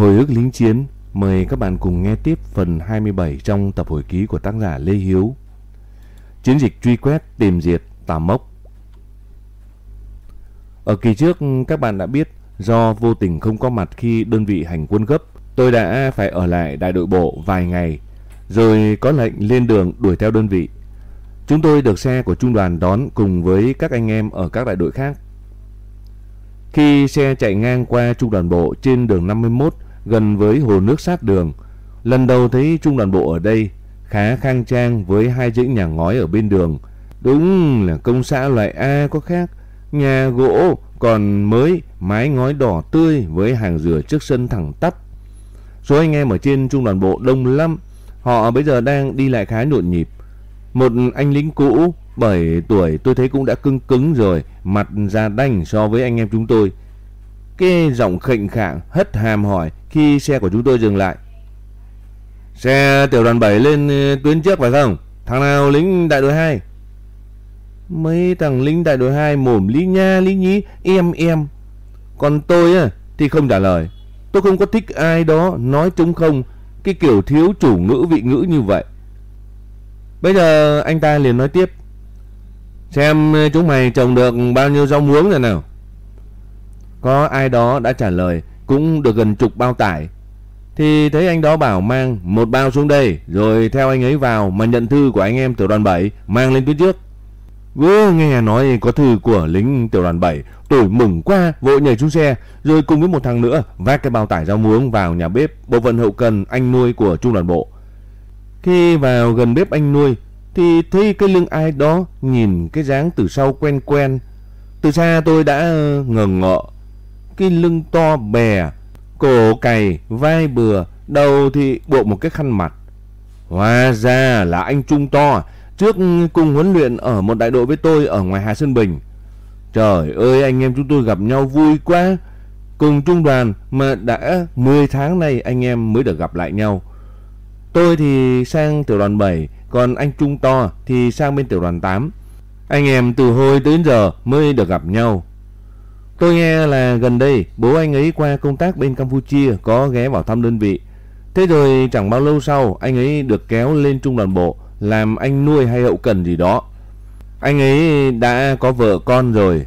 Hồi ức lính chiến, mời các bạn cùng nghe tiếp phần 27 trong tập hồi ký của tác giả Lê Hiếu. Chiến dịch truy quét, tìm diệt, tà mốc. Ở kỳ trước, các bạn đã biết do vô tình không có mặt khi đơn vị hành quân gấp, tôi đã phải ở lại đại đội bộ vài ngày, rồi có lệnh lên đường đuổi theo đơn vị. Chúng tôi được xe của trung đoàn đón cùng với các anh em ở các đại đội khác. Khi xe chạy ngang qua trung đoàn bộ trên đường 51 gần với hồ nước sát đường, lần đầu thấy trung đoàn bộ ở đây khá khang trang với hai dãy nhà ngói ở bên đường. Đúng là công xã loại A có khác, nhà gỗ còn mới, mái ngói đỏ tươi với hàng dừa trước sân thẳng tắp. Số anh em ở trên trung đoàn bộ đông lắm, họ bây giờ đang đi lại khá nhộn nhịp. Một anh lính cũ 7 tuổi tôi thấy cũng đã cứng cứng rồi, mặt da đanh so với anh em chúng tôi. Cái giọng khệnh khạng, hất hàm hỏi khi xe của chúng tôi dừng lại. Xe tiểu đoàn 7 lên ờ, tuyến trước phải không? Thằng nào, lính đại đội 2? Mấy thằng lính đại đội 2 mồm lý nha, lý nhí, em em. Còn tôi á, thì không trả lời. Tôi không có thích ai đó nói trống không, cái kiểu thiếu chủ ngữ, vị ngữ như vậy. Bây giờ anh ta liền nói tiếp. Xem ờ, chúng mày trồng được bao nhiêu rau muống rồi nào. Có ai đó đã trả lời cũng được gần chục bao tải. Thì thấy anh đó bảo mang một bao xuống đây rồi theo anh ấy vào mà nhận thư của anh em tiểu đoàn 7 mang lên tuyến trước. Vừa nghe nói có thư của lính tiểu đoàn 7, tôi mừng quá, vội nhảy xuống xe, rồi cùng với một thằng nữa vác cái bao tải rau muống vào nhà bếp bộ phận hậu cần anh nuôi của trung đoàn bộ. Khi vào gần bếp anh nuôi thì thấy cái lưng ai đó nhìn cái dáng từ sau quen quen. Từ xa tôi đã ngờ ngợ. Cái lưng to bè, cổ cày, vai bừa, đầu thì buộc một cái khăn mặt. Hóa ra là anh Trung To, trước cùng huấn luyện ở một đại đội với tôi ở ngoài Hà Sơn Bình. Trời ơi anh em chúng tôi gặp nhau vui quá. Cùng trung đoàn mà đã 10 tháng nay anh em mới được gặp lại nhau. Tôi thì sang tiểu đoàn 7, còn anh Trung To thì sang bên tiểu đoàn 8. Anh em từ hồi đến giờ mới được gặp nhau. Tôi nghe là gần đây bố anh ấy qua công tác bên Campuchia có ghé vào thăm đơn vị. Thế rồi chẳng bao lâu sau anh ấy được kéo lên trung đoàn bộ làm anh nuôi hay hậu cần gì đó. Anh ấy đã có vợ con rồi.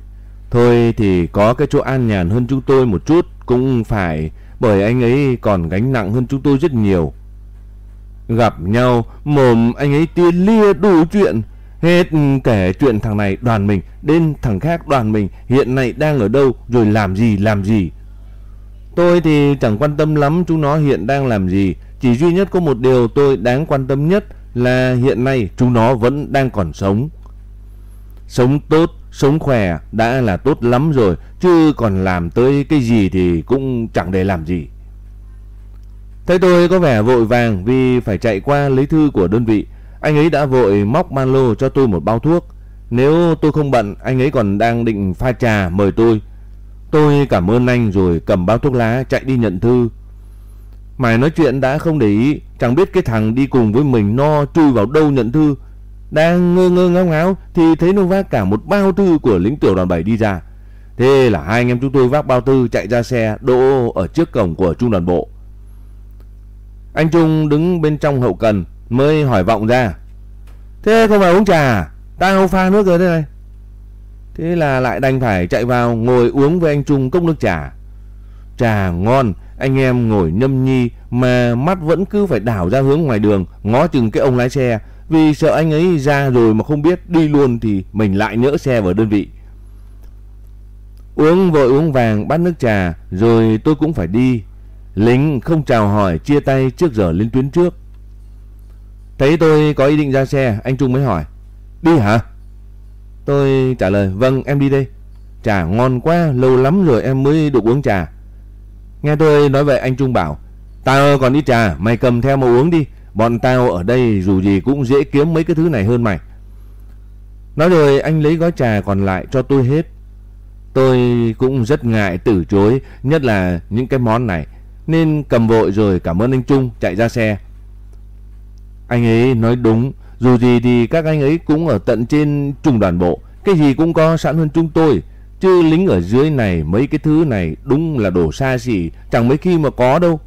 Thôi thì có cái chỗ an nhàn hơn chúng tôi một chút cũng phải bởi anh ấy còn gánh nặng hơn chúng tôi rất nhiều. Gặp nhau, mồm anh ấy tiên lia đủ chuyện. Hết kể chuyện thằng này đoàn mình đến thằng khác đoàn mình hiện nay đang ở đâu rồi làm gì làm gì. Tôi thì chẳng quan tâm lắm chúng nó hiện đang làm gì. Chỉ duy nhất có một điều tôi đáng quan tâm nhất là hiện nay chúng nó vẫn đang còn sống. Sống tốt, sống khỏe đã là tốt lắm rồi. Chứ còn làm tới cái gì thì cũng chẳng để làm gì. Thấy tôi có vẻ vội vàng vì phải chạy qua lấy thư của đơn vị. Anh ấy đã vội móc ban lô cho tôi một bao thuốc. Nếu tôi không bận, anh ấy còn đang định pha trà mời tôi. Tôi cảm ơn anh rồi cầm bao thuốc lá chạy đi nhận thư. Mày nói chuyện đã không để ý, chẳng biết cái thằng đi cùng với mình no chui vào đâu nhận thư. Đang ngơ ngơ ngáo ngáo thì thấy nó vác cả một bao thư của lính tiểu đoàn 7 đi ra. Thế là hai anh em chúng tôi vác bao thư chạy ra xe đỗ ở trước cổng của trung đoàn bộ. Anh Trung đứng bên trong hậu cần mới hỏi vọng ra. Thế không phải uống trà Tao pha nước rồi thế này. Thế là lại đành phải chạy vào ngồi uống với anh Trung cốc nước trà. Trà ngon, anh em ngồi nhâm nhi mà mắt vẫn cứ phải đảo ra hướng ngoài đường ngó chừng cái ông lái xe vì sợ anh ấy ra rồi mà không biết đi luôn thì mình lại nhỡ xe vào đơn vị. Uống vội uống vàng bát nước trà rồi tôi cũng phải đi Lính không chào hỏi chia tay trước giờ lên tuyến trước. Thấy tôi có ý định ra xe, anh Trung mới hỏi. Đi hả? Tôi trả lời, vâng em đi đây. Trà ngon quá, lâu lắm rồi em mới được uống trà. Nghe tôi nói vậy anh Trung bảo, tao còn đi trà, mày cầm theo mà uống đi. Bọn tao ở đây dù gì cũng dễ kiếm mấy cái thứ này hơn mày. Nói rồi anh lấy gói trà còn lại cho tôi hết. Tôi cũng rất ngại từ chối, nhất là những cái món này nên cầm vội rồi cảm ơn anh Trung chạy ra xe. Anh ấy nói đúng, dù gì thì các anh ấy cũng ở tận trên trung đoàn bộ, cái gì cũng có sẵn hơn chúng tôi. Chứ lính ở dưới này mấy cái thứ này đúng là đồ xa xỉ, chẳng mấy khi mà có đâu.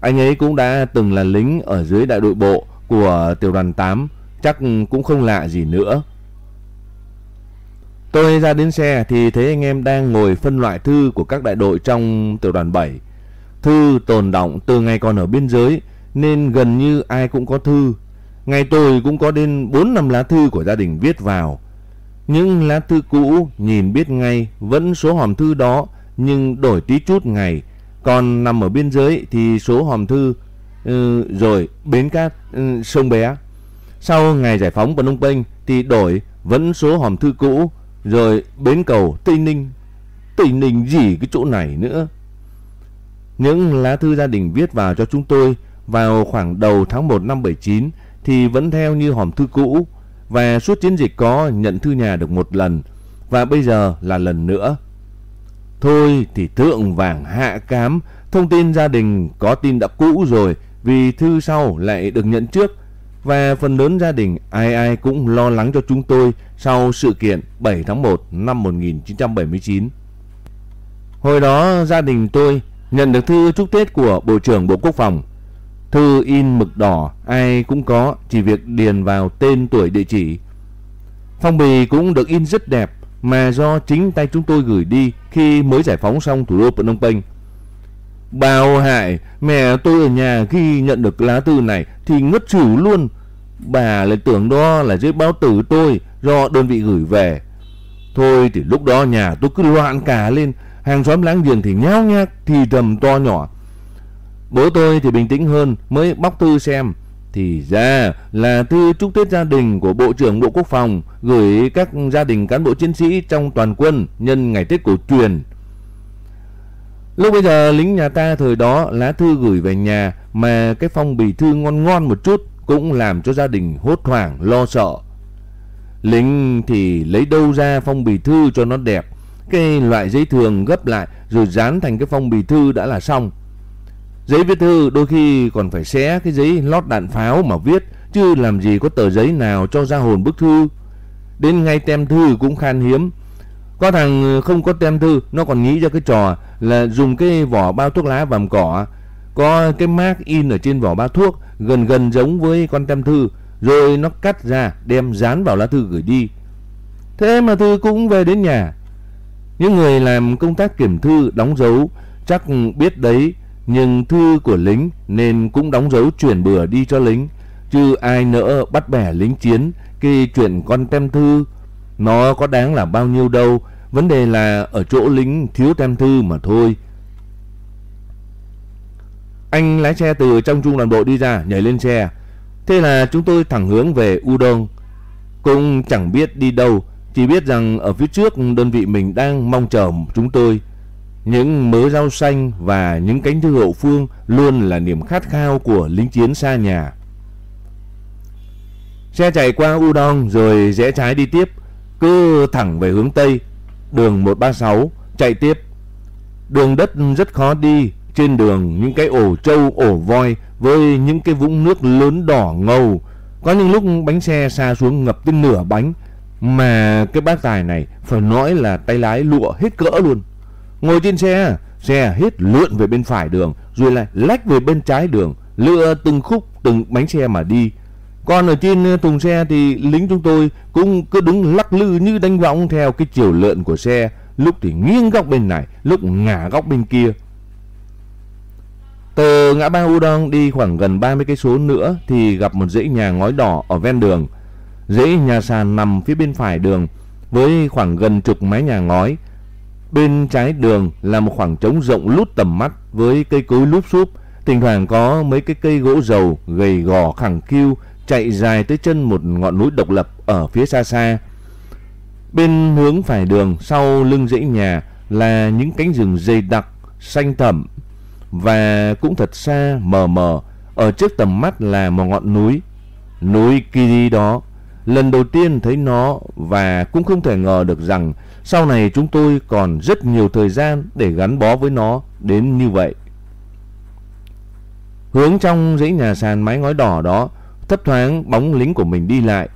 Anh ấy cũng đã từng là lính ở dưới đại đội bộ của tiểu đoàn 8, chắc cũng không lạ gì nữa. Tôi ra đến xe thì thấy anh em đang ngồi phân loại thư của các đại đội trong tiểu đoàn 7. Thư tồn động từ ngày còn ở biên giới nên gần như ai cũng có thư. Ngày tôi cũng có đến 4 năm lá thư của gia đình viết vào. Những lá thư cũ nhìn biết ngay vẫn số hòm thư đó nhưng đổi tí chút ngày. Còn nằm ở biên giới thì số hòm thư ừ, rồi bến cát ừ, sông bé. Sau ngày giải phóng Phnom Penh thì đổi vẫn số hòm thư cũ rồi bến cầu Tây Ninh. Tây Ninh gì cái chỗ này nữa. Những lá thư gia đình viết vào cho chúng tôi vào khoảng đầu tháng 1 năm 79 thì vẫn theo như hòm thư cũ và suốt chiến dịch có nhận thư nhà được một lần và bây giờ là lần nữa. Thôi thì thượng vàng hạ cám, thông tin gia đình có tin đã cũ rồi vì thư sau lại được nhận trước và phần lớn gia đình ai ai cũng lo lắng cho chúng tôi sau sự kiện 7 tháng 1 năm 1979. Hồi đó gia đình tôi nhận được thư chúc Tết của Bộ trưởng Bộ Quốc phòng. Thư in mực đỏ ai cũng có, chỉ việc điền vào tên tuổi địa chỉ. Phong bì cũng được in rất đẹp mà do chính tay chúng tôi gửi đi khi mới giải phóng xong thủ đô Phnom Penh. Bào hại, mẹ tôi ở nhà khi nhận được lá thư này thì ngất xỉu luôn. Bà lại tưởng đó là giấy báo tử tôi do đơn vị gửi về. Thôi thì lúc đó nhà tôi cứ loạn cả lên, hàng xóm láng giềng thì nháo nhác, thì thầm to nhỏ. Bố tôi thì bình tĩnh hơn, mới bóc thư xem. Thì ra là thư chúc Tết gia đình của Bộ trưởng Bộ Quốc phòng gửi các gia đình cán bộ chiến sĩ trong toàn quân nhân ngày Tết cổ truyền. Lúc bây giờ lính nhà ta thời đó lá thư gửi về nhà mà cái phong bì thư ngon ngon một chút cũng làm cho gia đình hốt hoảng, lo sợ. Lính thì lấy đâu ra phong bì thư cho nó đẹp. Cái loại giấy thường gấp lại rồi dán thành cái phong bì thư đã là xong. Giấy viết thư đôi khi còn phải xé cái giấy lót đạn pháo mà viết, chứ làm gì có tờ giấy nào cho ra hồn bức thư. Đến ngay tem thư cũng khan hiếm. Có thằng ờ, không có tem thư, nó còn nghĩ ra cái trò là dùng cái vỏ bao thuốc lá vàm cỏ, có cái mác in ở trên vỏ bao thuốc gần gần giống với con tem thư, rồi nó cắt ra đem dán vào lá thư gửi đi. Thế mà thư cũng về đến nhà. Những người làm công tác kiểm thư đóng dấu chắc biết đấy nhưng thư của lính nên cũng đóng dấu chuyển bừa đi cho lính. Chứ ai nỡ bắt bẻ lính chiến khi chuyện con tem thư. Nó có đáng là bao nhiêu đâu. Vấn đề là ở chỗ lính thiếu tem thư mà thôi. Anh lái xe từ trong trung đoàn bộ đi ra, nhảy lên xe. Thế là chúng tôi thẳng hướng về Udon. Cũng chẳng biết đi đâu. Chỉ biết rằng ở phía trước đơn vị mình đang mong chờ chúng tôi. Những mớ rau xanh và những cánh thư hậu phương luôn là niềm khát khao của lính chiến xa nhà. Xe chạy qua Udon rồi rẽ trái đi tiếp, cứ thẳng về hướng Tây, đường 136, chạy tiếp. Đường đất rất khó đi, trên đường những cái ổ trâu, ổ voi với những cái vũng nước lớn đỏ ngầu. Có những lúc bánh xe xa xuống ngập tới nửa bánh, mà cái bác tài này phải nói là tay lái lụa hết cỡ luôn. Ngồi trên xe, xe hết lượn về bên phải đường, rồi lại lách về bên trái đường, lựa từng khúc từng bánh xe mà đi. Còn ở trên ờ, thùng xe thì lính chúng tôi cũng cứ đứng lắc lư như đánh võng theo cái chiều lượn của xe, lúc thì nghiêng góc bên này, lúc ngả góc bên kia. Từ ngã ba Udon đi khoảng gần 30 cây số nữa thì gặp một dãy nhà ngói đỏ ở ven đường. Dãy nhà sàn nằm phía bên phải đường với khoảng gần chục mái nhà ngói, Bên trái đường là một khoảng trống rộng lút tầm mắt với cây cối lúp xúp, thỉnh thoảng có mấy cái cây gỗ dầu gầy gò khẳng khiu chạy dài tới chân một ngọn núi độc lập ở phía xa xa. Bên hướng phải đường sau lưng dãy nhà là những cánh rừng dày đặc, xanh thẳm và cũng thật xa mờ mờ, ở trước tầm mắt là một ngọn núi. Núi Kiri đó, lần đầu tiên thấy nó và cũng không thể ngờ được rằng sau này chúng tôi còn rất nhiều thời gian để gắn bó với nó đến như vậy. Hướng trong dãy nhà sàn mái ngói đỏ đó, thấp thoáng bóng lính của mình đi lại.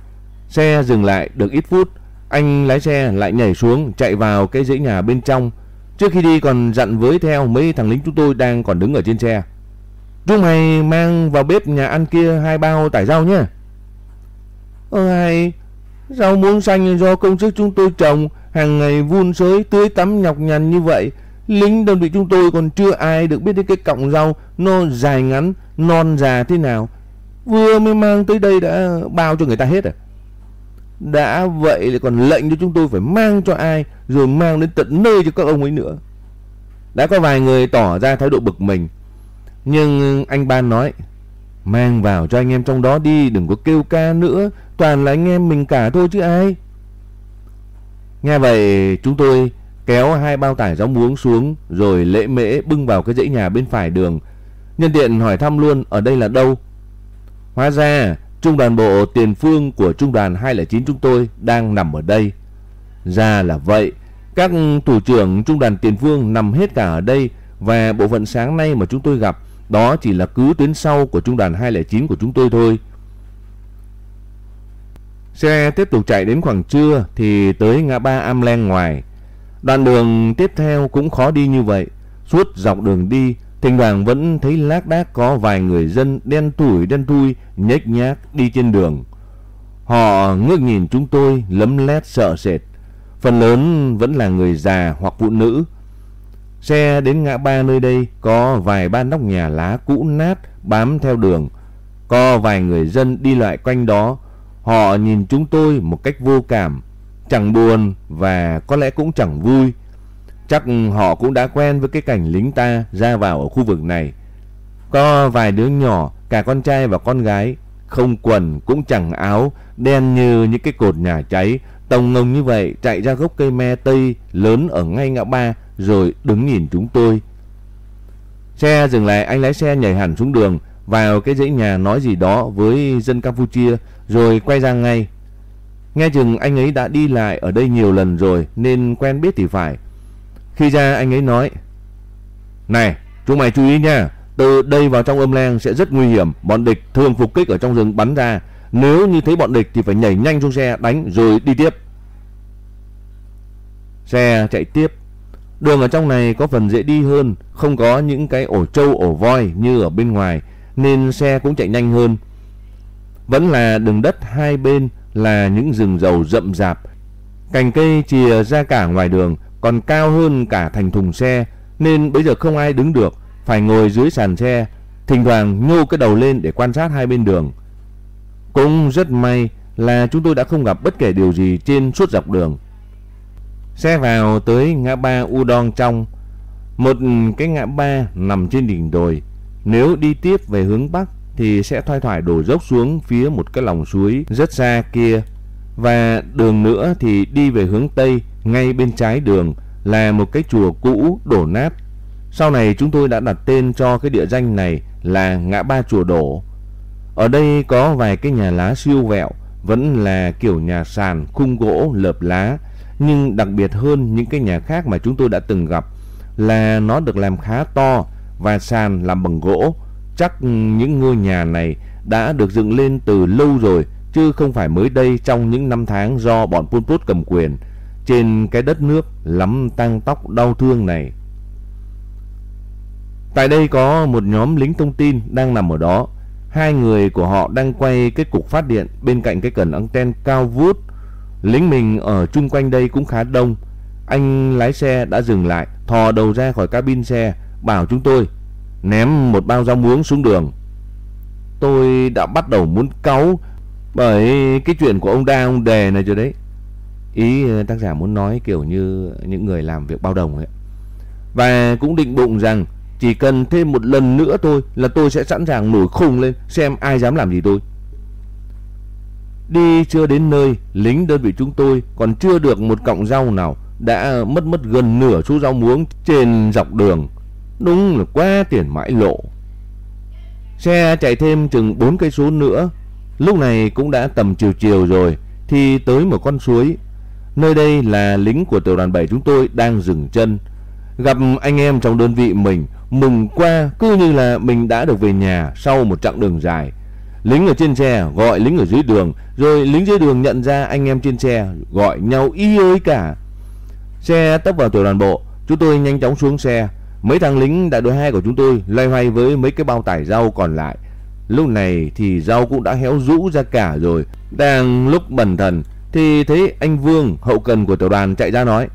Xe dừng lại được ít phút, Anh lái xe lại nhảy xuống chạy vào cái dãy nhà bên trong. Trước khi đi còn dặn với theo mấy thằng lính chúng tôi đang còn đứng ở trên xe. Chúng mày mang vào bếp nhà ăn kia hai bao tải rau nhé. Ơ hay, rau muống xanh do công sức chúng tôi trồng, hàng ngày vun sới tưới tắm nhọc nhằn như vậy. Lính đơn vị chúng tôi còn chưa ai được biết đến cái cọng rau nó dài ngắn, non già thế nào. Vừa mới mang tới đây đã bao cho người ta hết à. Đã vậy lại còn lệnh cho chúng tôi phải mang cho ai rồi mang đến tận nơi cho các ông ấy nữa. Đã có vài người tỏ ra thái độ bực mình. Nhưng anh Ban nói Mang vào cho anh em trong đó đi Đừng có kêu ca nữa Toàn là anh em mình cả thôi chứ ai. Nghe vậy, chúng tôi kéo hai bao tải rau muống xuống Rồi lễ mễ bưng vào cái dãy nhà bên phải đường. Nhân tiện hỏi thăm luôn, ở đây là đâu? Hóa ra, trung đoàn bộ tiền phương của trung đoàn 209 chúng tôi đang nằm ở đây. Ra là vậy, Các thủ trưởng trung đoàn tiền phương nằm hết cả ở đây Và bộ phận sáng nay mà chúng tôi gặp, đó chỉ là cứ tuyến sau của trung đoàn 209 của chúng tôi thôi. Xe tiếp tục chạy đến khoảng trưa thì tới ngã ba Am Len ngoài. Đoạn đường tiếp theo cũng khó đi như vậy. Suốt dọc đường đi, thỉnh thoảng vẫn thấy lác đác có vài người dân đen tuổi đen thui nhếch nhác đi trên đường. Họ ngước nhìn chúng tôi lấm lét sợ sệt. Phần lớn vẫn là người già hoặc phụ nữ Xe đến ngã ba nơi đây có vài ba nóc nhà lá cũ nát bám theo đường. Có vài người dân đi lại quanh đó. Họ nhìn chúng tôi một cách vô cảm, chẳng buồn và có lẽ cũng chẳng vui. Chắc họ cũng đã quen với cái cảnh lính ta ra vào ở khu vực này. Có vài đứa nhỏ, cả con trai và con gái, không quần cũng chẳng áo, đen như những cái cột nhà cháy, tông ngông như vậy chạy ra gốc cây me tây lớn ở ngay ngã ba rồi đứng nhìn chúng tôi. Xe dừng lại, anh lái xe nhảy hẳn xuống đường, vào cái dãy nhà nói gì đó với dân Campuchia, rồi quay ra ngay. Nghe chừng anh ấy đã đi lại ở đây nhiều lần rồi, nên quen biết thì phải. Khi ra anh ấy nói, Này, chúng mày chú ý nha, từ đây vào trong âm lang sẽ rất nguy hiểm, bọn địch thường phục kích ở trong rừng bắn ra. Nếu như thấy bọn địch thì phải nhảy nhanh xuống xe đánh rồi đi tiếp. Xe chạy tiếp Đường ở trong này có phần dễ đi hơn, không có những cái ổ trâu ổ voi như ở bên ngoài, nên xe cũng chạy nhanh hơn. Vẫn là đường đất hai bên là những rừng dầu rậm rạp. Cành cây chìa ra cả ngoài đường, còn cao hơn cả thành thùng xe, nên bây giờ không ai đứng được, phải ngồi dưới sàn xe, thỉnh thoảng nhô cái đầu lên để quan sát hai bên đường. Cũng rất may là chúng tôi đã không gặp bất kể điều gì trên suốt dọc đường. Xe vào tới ngã ba Udon trong, một cái ngã ba nằm trên đỉnh đồi. Nếu đi tiếp về hướng Bắc thì sẽ thoai thoải đổ dốc xuống phía một cái lòng suối rất xa kia. Và đường nữa thì đi về hướng Tây, ngay bên trái đường là một cái chùa cũ đổ nát. Sau này chúng tôi đã đặt tên cho cái địa danh này là ngã ba chùa đổ. Ở đây có vài cái nhà lá siêu vẹo, vẫn là kiểu nhà sàn khung gỗ lợp lá nhưng đặc biệt hơn những cái nhà khác mà chúng tôi đã từng gặp là nó được làm khá to và sàn làm bằng gỗ. Chắc những ngôi nhà này đã được dựng lên từ lâu rồi chứ không phải mới đây trong những năm tháng do bọn Pol Pot cầm quyền trên cái đất nước lắm tang tóc đau thương này. Tại đây có một nhóm lính thông tin đang nằm ở đó. Hai người của họ đang quay cái cục phát điện bên cạnh cái cần anten cao vút Lính mình ở chung quanh đây cũng khá đông. Anh lái xe đã dừng lại, thò đầu ra khỏi cabin xe, bảo chúng tôi ném một bao rau muống xuống đường. Tôi đã bắt đầu muốn cáu bởi cái chuyện của ông đa ông đề này rồi đấy. Ý ờ, tác giả muốn nói kiểu như những người làm việc bao đồng ấy. Và cũng định bụng rằng chỉ cần thêm một lần nữa thôi là tôi sẽ sẵn sàng nổi khùng lên xem ai dám làm gì tôi. Đi chưa đến nơi, lính đơn vị chúng tôi còn chưa được một cọng rau nào đã mất mất gần nửa số rau muống trên dọc đường. Đúng là quá tiền mãi lộ. Xe chạy thêm chừng 4 cây số nữa, lúc này cũng đã tầm chiều chiều rồi thì tới một con suối. Nơi đây là lính của tiểu đoàn 7 chúng tôi đang dừng chân. Gặp anh em trong đơn vị mình, mừng qua cứ như là mình đã được về nhà sau một chặng đường dài. Lính ở trên xe gọi lính ở dưới đường, rồi lính dưới đường nhận ra anh em trên xe gọi nhau y ơi cả. Xe tấp vào tiểu đoàn bộ, chúng tôi nhanh chóng xuống xe. Mấy thằng lính đại đội 2 của chúng tôi loay hoay với mấy cái bao tải rau còn lại. Lúc này thì rau cũng đã héo rũ ra cả rồi. Đang lúc bần thần thì thấy anh Vương hậu cần của tiểu đoàn chạy ra nói.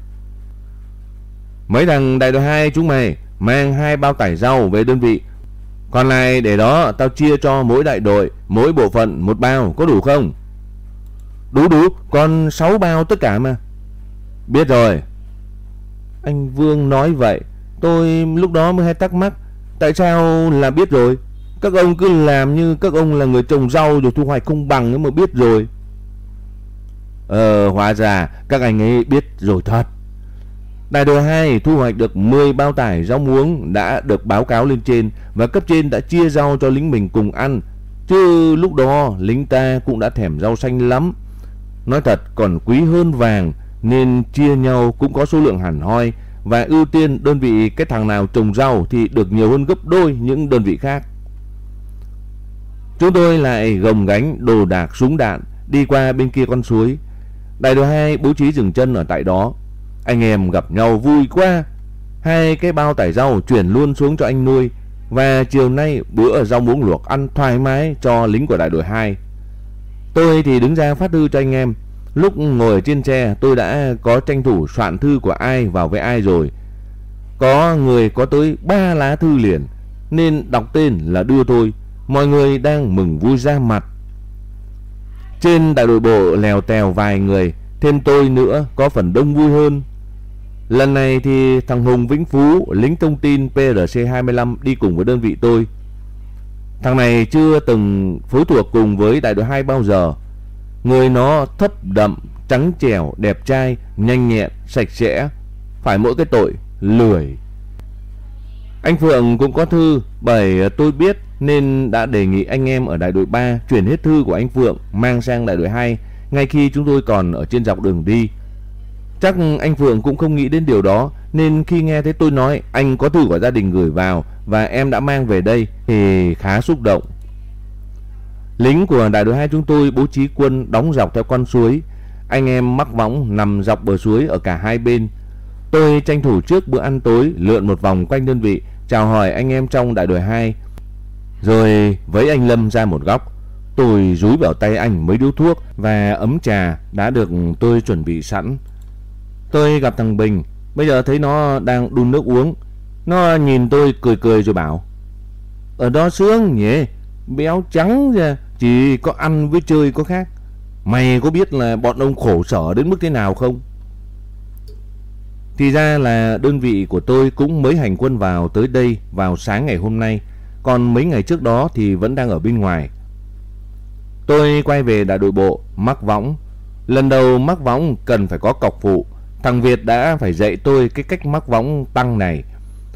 Mấy thằng đại đội 2 chúng mày mang hai bao tải rau về đơn vị. Còn lại để đó tao chia cho mỗi đại đội, mỗi bộ phận một bao, có đủ không? Đủ đủ, còn 6 bao tất cả mà. Biết rồi. Anh Vương nói vậy, tôi lúc đó mới hay thắc mắc, tại sao là biết rồi? Các ông cứ làm như các ông là người trồng rau rồi thu hoạch không bằng mà biết rồi. Ờ, hóa ra các anh ấy biết rồi thật. Đại đội 2 thu hoạch được 10 bao tải rau muống đã được báo cáo lên trên và cấp trên đã chia rau cho lính mình cùng ăn. Chứ lúc đó lính ta cũng đã thèm rau xanh lắm. Nói thật còn quý hơn vàng nên chia nhau cũng có số lượng hẳn hoi và ưu tiên đơn vị cái thằng nào trồng rau thì được nhiều hơn gấp đôi những đơn vị khác. Chúng tôi lại gồng gánh đồ đạc súng đạn đi qua bên kia con suối. Đại đội 2 bố trí dừng chân ở tại đó. Anh em gặp nhau vui quá. Hai cái bao tải rau chuyển luôn xuống cho anh nuôi. Và chiều nay bữa rau muống luộc ăn thoải mái cho lính của đại đội 2. Tôi thì đứng ra phát thư cho anh em. Lúc ngồi trên xe tôi đã có tranh thủ soạn thư của ai vào với ai rồi. Có người có tới 3 lá thư liền. Nên đọc tên là đưa tôi. Mọi người đang mừng vui ra mặt. Trên đại đội bộ lèo tèo vài người, thêm tôi nữa có phần đông vui hơn. Lần này thì thằng Hùng Vĩnh Phú, lính thông tin PRC25 đi cùng với đơn vị tôi. Thằng này chưa từng phối thuộc cùng với đại đội 2 bao giờ. Người nó thấp đậm, trắng trẻo, đẹp trai, nhanh nhẹn, sạch sẽ. Phải mỗi cái tội, lười. Anh Phượng cũng có thư, bởi tôi biết nên đã đề nghị anh em ở đại đội 3 chuyển hết thư của anh Phượng mang sang đại đội 2 ngay khi chúng tôi còn ở trên dọc đường đi. Chắc anh Phượng cũng không nghĩ đến điều đó nên khi nghe thấy tôi nói anh có thư của gia đình gửi vào và em đã mang về đây thì khá xúc động. Lính của đại đội 2 chúng tôi bố trí quân đóng dọc theo con suối. Anh em mắc võng nằm dọc bờ suối ở cả hai bên. Tôi tranh thủ trước bữa ăn tối lượn một vòng quanh đơn vị chào hỏi anh em trong đại đội 2 rồi với anh Lâm ra một góc, tôi rúi vào tay anh mấy điếu thuốc và ấm trà đã được tôi chuẩn bị sẵn. Tôi gặp thằng Bình, bây giờ thấy nó đang đun nước uống. Nó nhìn tôi cười cười rồi bảo, Ở đó sướng nhỉ, béo trắng ra, chỉ có ăn với chơi có khác. Mày có biết là bọn ông khổ sở đến mức thế nào không? Thì ra là đơn vị của tôi cũng mới hành quân vào tới đây vào sáng ngày hôm nay còn mấy ngày trước đó thì vẫn đang ở bên ngoài. Tôi quay về đại đội bộ, mắc võng. Lần đầu mắc võng cần phải có cọc phụ. Thằng Việt đã phải dạy tôi cái cách mắc võng tăng này.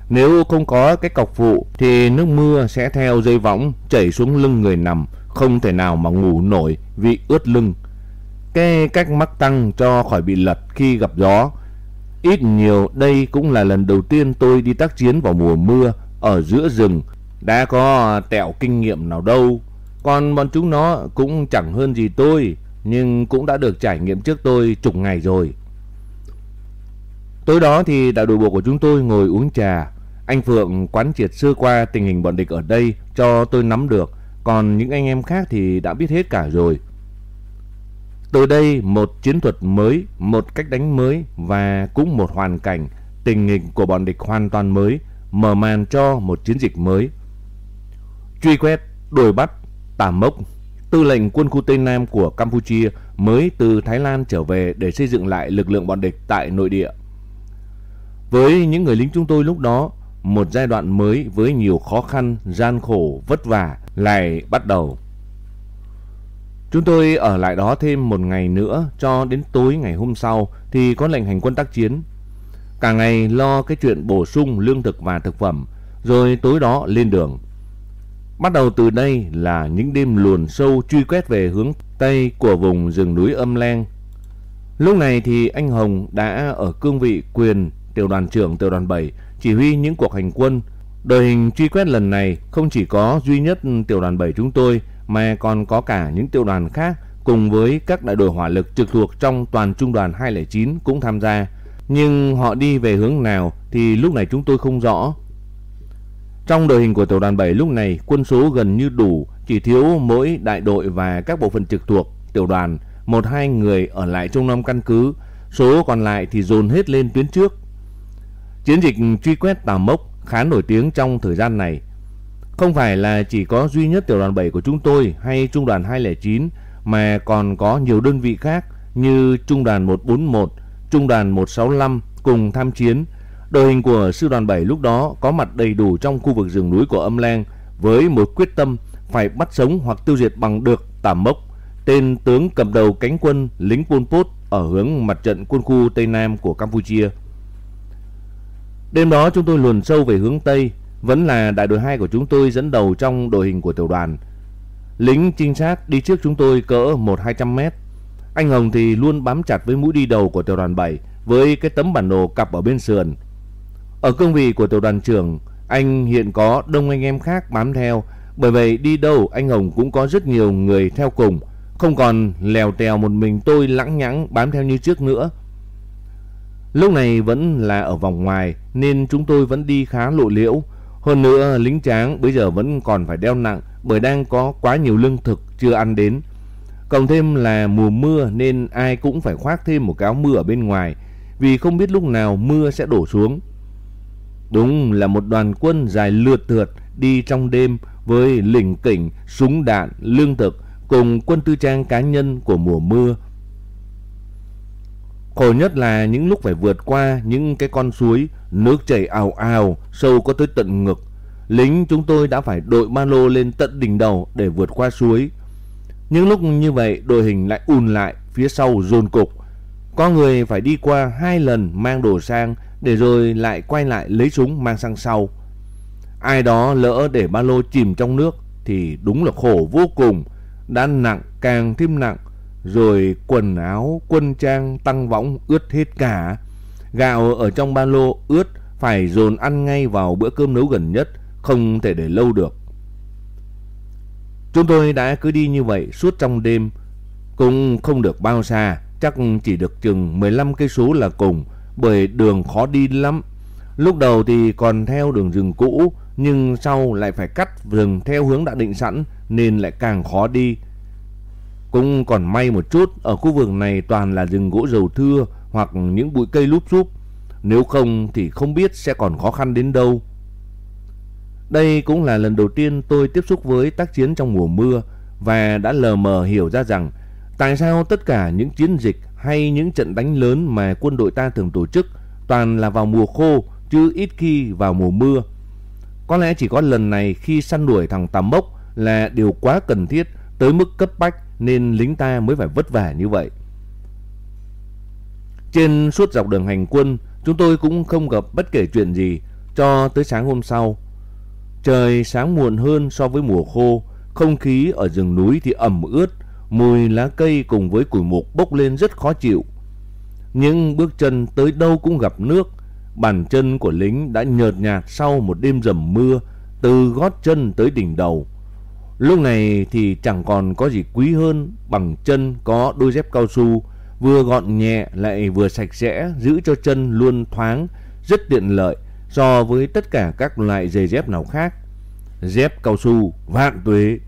Nếu không có cái cọc phụ thì nước mưa sẽ theo dây võng chảy xuống lưng người nằm, không thể nào mà ngủ nổi vì ướt lưng. Cái cách mắc tăng cho khỏi bị lật khi gặp gió. Ít nhiều đây cũng là lần đầu tiên tôi đi tác chiến vào mùa mưa ở giữa rừng đã có tẹo kinh nghiệm nào đâu. Còn bọn chúng nó cũng chẳng hơn gì tôi, nhưng cũng đã được trải nghiệm trước tôi chục ngày rồi. Tối đó thì đại đội bộ của chúng tôi ngồi uống trà. Anh Phượng quán triệt sơ qua tình hình bọn địch ở đây cho tôi nắm được, còn những anh em khác thì đã biết hết cả rồi. Từ đây một chiến thuật mới, một cách đánh mới và cũng một hoàn cảnh, tình hình của bọn địch hoàn toàn mới, mở màn cho một chiến dịch mới truy quét, đuổi bắt, tà mốc. Tư lệnh quân khu Tây Nam của Campuchia mới từ Thái Lan trở về để xây dựng lại lực lượng bọn địch tại nội địa. Với những người lính chúng tôi lúc đó, một giai đoạn mới với nhiều khó khăn, gian khổ, vất vả lại bắt đầu. Chúng tôi ở lại đó thêm một ngày nữa cho đến tối ngày hôm sau thì có lệnh hành quân tác chiến. Cả ngày lo cái chuyện bổ sung lương thực và thực phẩm, rồi tối đó lên đường. Bắt đầu từ đây là những đêm luồn sâu truy quét về hướng Tây của vùng rừng núi âm len. Lúc này thì anh Hồng đã ở cương vị quyền tiểu đoàn trưởng tiểu đoàn 7 chỉ huy những cuộc hành quân. Đội hình truy quét lần này không chỉ có duy nhất tiểu đoàn 7 chúng tôi mà còn có cả những tiểu đoàn khác cùng với các đại đội hỏa lực trực thuộc trong toàn trung đoàn 209 cũng tham gia. Nhưng họ đi về hướng nào thì lúc này chúng tôi không rõ. Trong đội hình của tiểu đoàn 7 lúc này quân số gần như đủ, chỉ thiếu mỗi đại đội và các bộ phận trực thuộc tiểu đoàn một hai người ở lại trung tâm căn cứ, số còn lại thì dồn hết lên tuyến trước. Chiến dịch truy quét Tà Mốc khá nổi tiếng trong thời gian này. Không phải là chỉ có duy nhất tiểu đoàn 7 của chúng tôi hay trung đoàn 209 mà còn có nhiều đơn vị khác như trung đoàn 141, trung đoàn 165 cùng tham chiến. Đội hình của sư đoàn 7 lúc đó có mặt đầy đủ trong khu vực rừng núi của Âm Lang với một quyết tâm phải bắt sống hoặc tiêu diệt bằng được tà Mốc, tên tướng cầm đầu cánh quân lính Pol Pot ở hướng mặt trận quân khu Tây Nam của Campuchia. Đêm đó chúng tôi luồn sâu về hướng Tây, vẫn là đại đội 2 của chúng tôi dẫn đầu trong đội hình của tiểu đoàn. Lính trinh sát đi trước chúng tôi cỡ 1-200 mét. Anh Hồng thì luôn bám chặt với mũi đi đầu của tiểu đoàn 7 với cái tấm bản đồ cặp ở bên sườn. Ở cương vị của tiểu đoàn trưởng, anh hiện có đông anh em khác bám theo. Bởi vậy đi đâu anh Hồng cũng có rất nhiều người theo cùng. Không còn lèo tèo một mình tôi lãng nhãng bám theo như trước nữa. Lúc này vẫn là ở vòng ngoài nên chúng tôi vẫn đi khá lộ liễu. Hơn nữa lính tráng bây giờ vẫn còn phải đeo nặng bởi đang có quá nhiều lương thực chưa ăn đến. Cộng thêm là mùa mưa nên ai cũng phải khoác thêm một cái áo mưa ở bên ngoài vì không biết lúc nào mưa sẽ đổ xuống. Đúng là một đoàn quân dài lượt thượt đi trong đêm với lỉnh kỉnh, súng đạn, lương thực cùng quân tư trang cá nhân của mùa mưa. Khổ nhất là những lúc phải vượt qua những cái con suối, nước chảy ào ào, sâu có tới tận ngực. Lính chúng tôi đã phải đội ba lô lên tận đỉnh đầu để vượt qua suối. Những lúc như vậy đội hình lại ùn lại phía sau dồn cục. Có người phải đi qua hai lần mang đồ sang để rồi lại quay lại lấy súng mang sang sau. Ai đó lỡ để ba lô chìm trong nước thì đúng là khổ vô cùng, đã nặng càng thêm nặng, rồi quần áo, quân trang tăng võng ướt hết cả. Gạo ở trong ba lô ướt phải dồn ăn ngay vào bữa cơm nấu gần nhất, không thể để lâu được. Chúng tôi đã cứ đi như vậy suốt trong đêm, cũng không được bao xa, chắc chỉ được chừng 15 cây số là cùng, bởi đường khó đi lắm. Lúc đầu thì còn theo đường rừng cũ, nhưng sau lại phải cắt rừng theo hướng đã định sẵn nên lại càng khó đi. Cũng còn may một chút, ở khu vực này toàn là rừng gỗ dầu thưa hoặc những bụi cây lúp xúp. Nếu không thì không biết sẽ còn khó khăn đến đâu. Đây cũng là lần đầu tiên tôi tiếp xúc với tác chiến trong mùa mưa và đã lờ mờ hiểu ra rằng tại sao tất cả những chiến dịch hay những trận đánh lớn mà quân đội ta thường tổ chức toàn là vào mùa khô chứ ít khi vào mùa mưa. Có lẽ chỉ có lần này khi săn đuổi thằng Tàm Mốc là điều quá cần thiết tới mức cấp bách nên lính ta mới phải vất vả như vậy. Trên suốt dọc đường hành quân, chúng tôi cũng không gặp bất kể chuyện gì cho tới sáng hôm sau. Trời sáng muộn hơn so với mùa khô, không khí ở rừng núi thì ẩm ướt, mùi lá cây cùng với củi mục bốc lên rất khó chịu. Những bước chân tới đâu cũng gặp nước, bàn chân của lính đã nhợt nhạt sau một đêm dầm mưa, từ gót chân tới đỉnh đầu. Lúc này thì chẳng còn có gì quý hơn bằng chân có đôi dép cao su, vừa gọn nhẹ lại vừa sạch sẽ, giữ cho chân luôn thoáng, rất tiện lợi so với tất cả các loại giày dép nào khác. Dép cao su vạn tuế.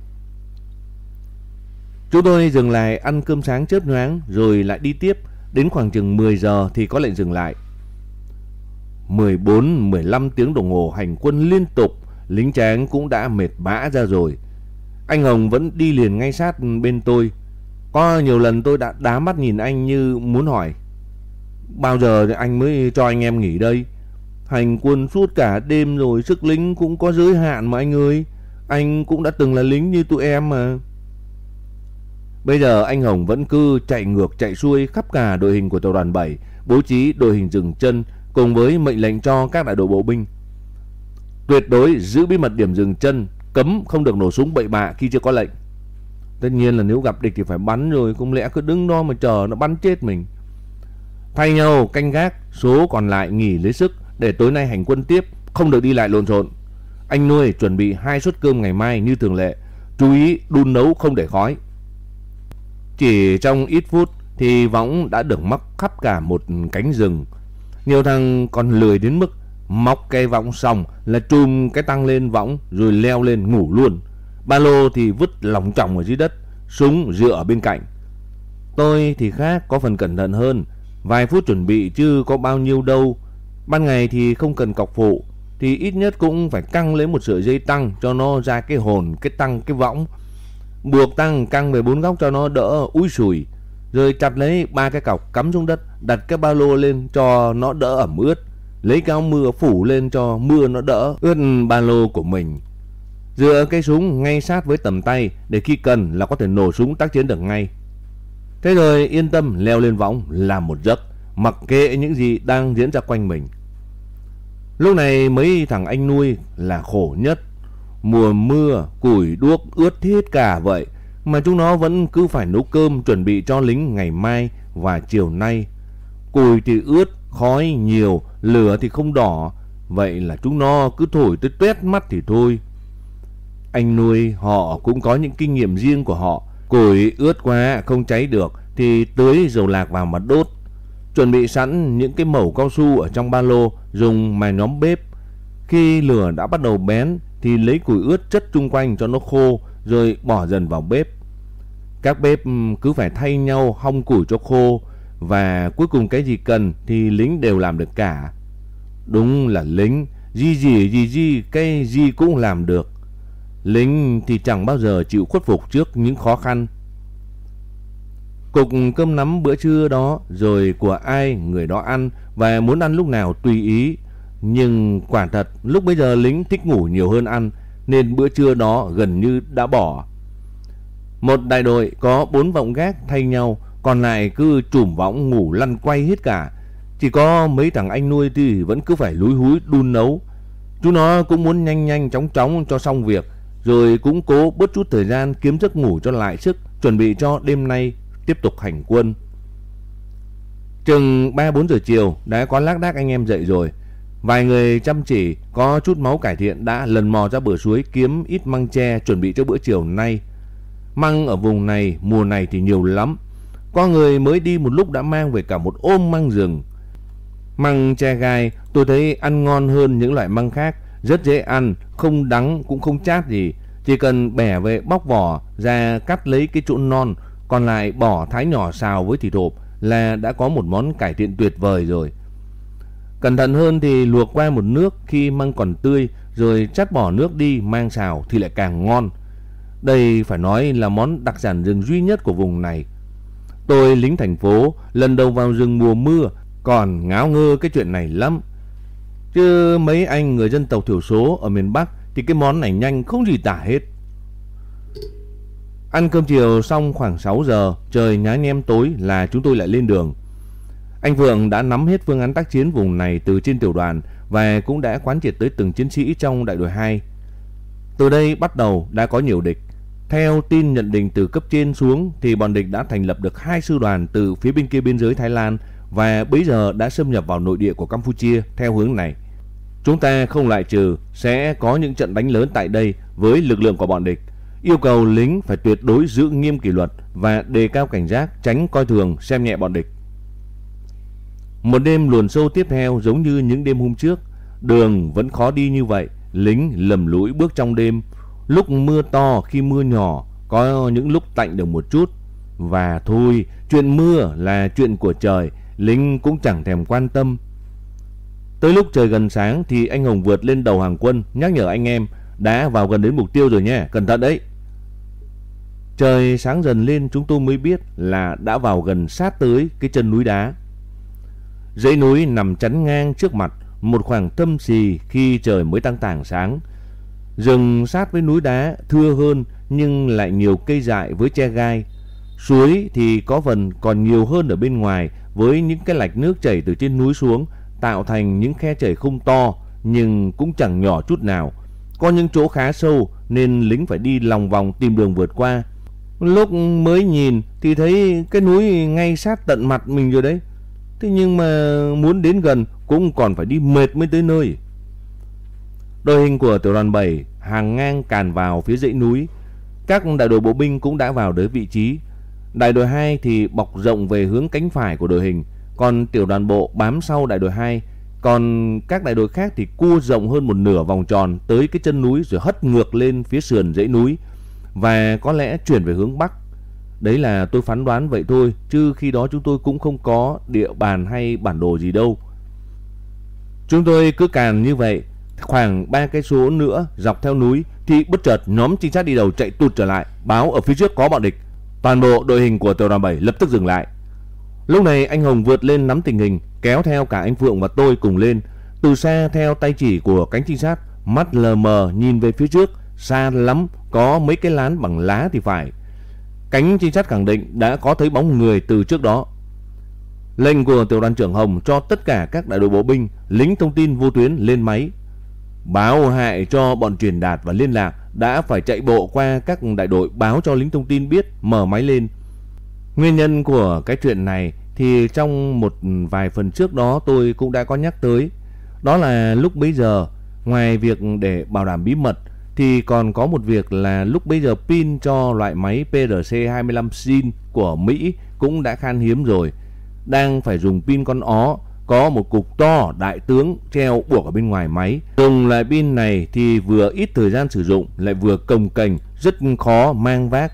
Chúng tôi dừng lại ăn cơm sáng chớp nhoáng rồi lại đi tiếp, đến khoảng chừng 10 giờ thì có lệnh dừng lại. 14-15 tiếng đồng hồ hành quân liên tục, lính tráng cũng đã mệt bã ra rồi. Anh Hồng vẫn đi liền ngay sát bên tôi. Có nhiều lần tôi đã đá mắt nhìn anh như muốn hỏi. Bao giờ anh mới cho anh em nghỉ đây? Hành quân suốt cả đêm rồi sức lính cũng có giới hạn mà anh ơi. Anh cũng đã từng là lính như tụi em mà. Bây giờ anh Hồng vẫn cứ chạy ngược chạy xuôi khắp cả đội hình của tàu đoàn 7, bố trí đội hình dừng chân cùng với mệnh lệnh cho các đại đội bộ binh. Tuyệt đối giữ bí mật điểm dừng chân, cấm không được nổ súng bậy bạ khi chưa có lệnh. Tất nhiên là nếu gặp địch thì phải bắn rồi, không lẽ cứ đứng đó mà chờ nó bắn chết mình. Thay nhau canh gác, số còn lại nghỉ lấy sức để tối nay hành quân tiếp, không được đi lại lộn xộn. Anh nuôi chuẩn bị hai suất cơm ngày mai như thường lệ, chú ý đun nấu không để khói. Chỉ trong ít phút thì võng đã được mắc khắp cả một cánh rừng. Nhiều thằng còn lười đến mức móc cây võng xong là chùm cái tăng lên võng rồi leo lên ngủ luôn. Ba lô thì vứt lỏng trọng ở dưới đất, súng dựa ở bên cạnh. Tôi thì khác có phần cẩn thận hơn, vài phút chuẩn bị chứ có bao nhiêu đâu. Ban ngày thì không cần cọc phụ, thì ít nhất cũng phải căng lấy một sợi dây tăng cho nó ra cái hồn, cái tăng, cái võng. Buộc tăng căng về bốn góc cho nó đỡ úi sùi. Rồi chặt lấy ba cái cọc cắm xuống đất, đặt cái ba lô lên cho nó đỡ ẩm ướt. Lấy cái áo mưa phủ lên cho mưa nó đỡ ướt ba lô của mình. Dựa cây súng ngay sát với tầm tay để khi cần là có thể nổ súng tác chiến được ngay. Thế rồi yên tâm leo lên võng làm một giấc, mặc kệ những gì đang diễn ra quanh mình. Lúc này mấy thằng anh nuôi là khổ nhất. Mùa mưa, củi đuốc ướt hết cả vậy. Mà chúng nó vẫn cứ phải nấu cơm chuẩn bị cho lính ngày mai và chiều nay. Củi thì ướt, khói nhiều, lửa thì không đỏ. Vậy là chúng nó cứ thổi tới tuét mắt thì thôi. Anh nuôi, họ cũng có những kinh nghiệm riêng của họ. Củi ướt quá, không cháy được, thì tưới dầu lạc vào mà đốt. Chuẩn bị sẵn những cái mẩu cao su ở trong ba lô, dùng mài nhóm bếp. Khi lửa đã bắt đầu bén, thì lấy củi ướt chất chung quanh cho nó khô, rồi bỏ dần vào bếp. Các bếp ừ, cứ phải thay nhau hong củi cho khô và cuối cùng cái gì cần thì lính đều làm được cả. Đúng là lính, gì gì gì gì cái gì cũng làm được. Lính thì chẳng bao giờ chịu khuất phục trước những khó khăn. Cục cơm nắm bữa trưa đó rồi của ai người đó ăn và muốn ăn lúc nào tùy ý. Nhưng quả thật lúc bây giờ lính thích ngủ nhiều hơn ăn nên bữa trưa đó gần như đã bỏ. Một đại đội có bốn vọng gác thay nhau còn lại cứ trùm võng ngủ lăn quay hết cả. Chỉ có mấy thằng anh nuôi thì vẫn cứ phải lúi húi đun nấu. chú nó cũng muốn nhanh nhanh chóng chóng cho xong việc, rồi cũng cố bớt chút thời gian kiếm giấc ngủ cho lại sức, chuẩn bị cho đêm nay tiếp tục hành quân. Chừng 3-4 giờ chiều, đã có lác đác anh em dậy rồi. Vài người chăm chỉ, có chút máu cải thiện đã lần mò ra bờ suối kiếm ít măng tre chuẩn bị cho bữa chiều nay. Măng ở vùng này, mùa này thì nhiều lắm. Có người mới đi một lúc đã mang về cả một ôm măng rừng. Măng tre gai tôi thấy ăn ngon hơn những loại măng khác. Rất dễ ăn, không đắng cũng không chát gì. Chỉ cần bẻ về bóc vỏ ra cắt lấy cái chỗ non còn lại bỏ thái nhỏ xào với thịt hộp là đã có một món cải thiện tuyệt vời rồi. Cẩn thận hơn thì luộc qua một nước khi măng còn tươi rồi chắt bỏ nước đi mang xào thì lại càng ngon. Đây phải nói là món đặc sản rừng duy nhất của vùng này. Tôi lính thành phố lần đầu vào rừng mùa mưa còn ngáo ngơ cái chuyện này lắm. Chứ mấy anh người dân tộc thiểu số ở miền Bắc thì cái món này nhanh không gì tả hết. Ăn cơm chiều xong khoảng 6 giờ, trời nhá nhem tối là chúng tôi lại lên đường. Anh Vượng đã nắm hết phương án tác chiến vùng này từ trên tiểu đoàn và cũng đã quán triệt tới từng chiến sĩ trong đại đội 2. Từ đây bắt đầu đã có nhiều địch. Theo tin nhận định từ cấp trên xuống thì bọn địch đã thành lập được hai sư đoàn từ phía bên kia biên giới Thái Lan và bây giờ đã xâm nhập vào nội địa của Campuchia theo hướng này. Chúng ta không loại trừ sẽ có những trận đánh lớn tại đây với lực lượng của bọn địch yêu cầu lính phải tuyệt đối giữ nghiêm kỷ luật và đề cao cảnh giác, tránh coi thường, xem nhẹ bọn địch. Một đêm luồn sâu tiếp theo giống như những đêm hôm trước, đường vẫn khó đi như vậy, lính lầm lũi bước trong đêm, lúc mưa to khi mưa nhỏ, có những lúc tạnh được một chút. Và thôi, chuyện mưa là chuyện của trời, lính cũng chẳng thèm quan tâm. Tới lúc trời gần sáng thì anh Hồng vượt lên đầu hàng quân nhắc nhở anh em đã vào gần đến mục tiêu rồi nhé, cẩn thận đấy. Trời sáng dần lên chúng tôi mới biết là đã vào gần sát tới cái chân núi đá. Dãy núi nằm chắn ngang trước mặt một khoảng thâm xì khi trời mới tăng tảng sáng. Rừng sát với núi đá thưa hơn nhưng lại nhiều cây dại với che gai. Suối thì có phần còn nhiều hơn ở bên ngoài với những cái lạch nước chảy từ trên núi xuống, tạo thành những khe chảy không to nhưng cũng chẳng nhỏ chút nào. Có những chỗ khá sâu nên lính phải đi lòng vòng tìm đường vượt qua Lúc mới nhìn thì thấy cái núi ngay sát tận mặt mình rồi đấy. Thế nhưng mà muốn đến gần cũng còn phải đi mệt mới tới nơi. Đội hình của tiểu đoàn 7 hàng ngang càn vào phía dãy núi. Các đại đội bộ binh cũng đã vào tới vị trí. Đại đội 2 thì bọc rộng về hướng cánh phải của đội hình, còn tiểu đoàn bộ bám sau đại đội 2, còn các đại đội khác thì cua rộng hơn một nửa vòng tròn tới cái chân núi rồi hất ngược lên phía sườn dãy núi và có lẽ chuyển về hướng bắc. Đấy là tôi phán đoán vậy thôi, chứ khi đó chúng tôi cũng không có địa bàn hay bản đồ gì đâu. Chúng tôi cứ càn như vậy, khoảng 3 cái số nữa dọc theo núi thì bất chợt nhóm trinh sát đi đầu chạy tụt trở lại, báo ở phía trước có bọn địch. Toàn bộ đội hình của tiểu đoàn 7 lập tức dừng lại. Lúc này anh Hồng vượt lên nắm tình hình, kéo theo cả anh Phượng và tôi cùng lên. Từ xa theo tay chỉ của cánh trinh sát, mắt lờ mờ nhìn về phía trước, xa lắm, có mấy cái lán bằng lá thì phải. Cánh trinh sát khẳng định đã có thấy bóng người từ trước đó. Lệnh của tiểu đoàn trưởng Hồng cho tất cả các đại đội bộ binh, lính thông tin vô tuyến lên máy. Báo hại cho bọn truyền đạt và liên lạc đã phải chạy bộ qua các đại đội báo cho lính thông tin biết mở máy lên. Nguyên nhân của cái chuyện này thì trong một vài phần trước đó tôi cũng đã có nhắc tới. Đó là lúc bấy giờ, ngoài việc để bảo đảm bí mật thì còn có một việc là lúc bấy giờ pin cho loại máy PRC-25 SIN của Mỹ cũng đã khan hiếm rồi. Đang phải dùng pin con ó, có một cục to đại tướng treo buộc ở bên ngoài máy. Dùng loại pin này thì vừa ít thời gian sử dụng lại vừa cồng cành, rất khó mang vác.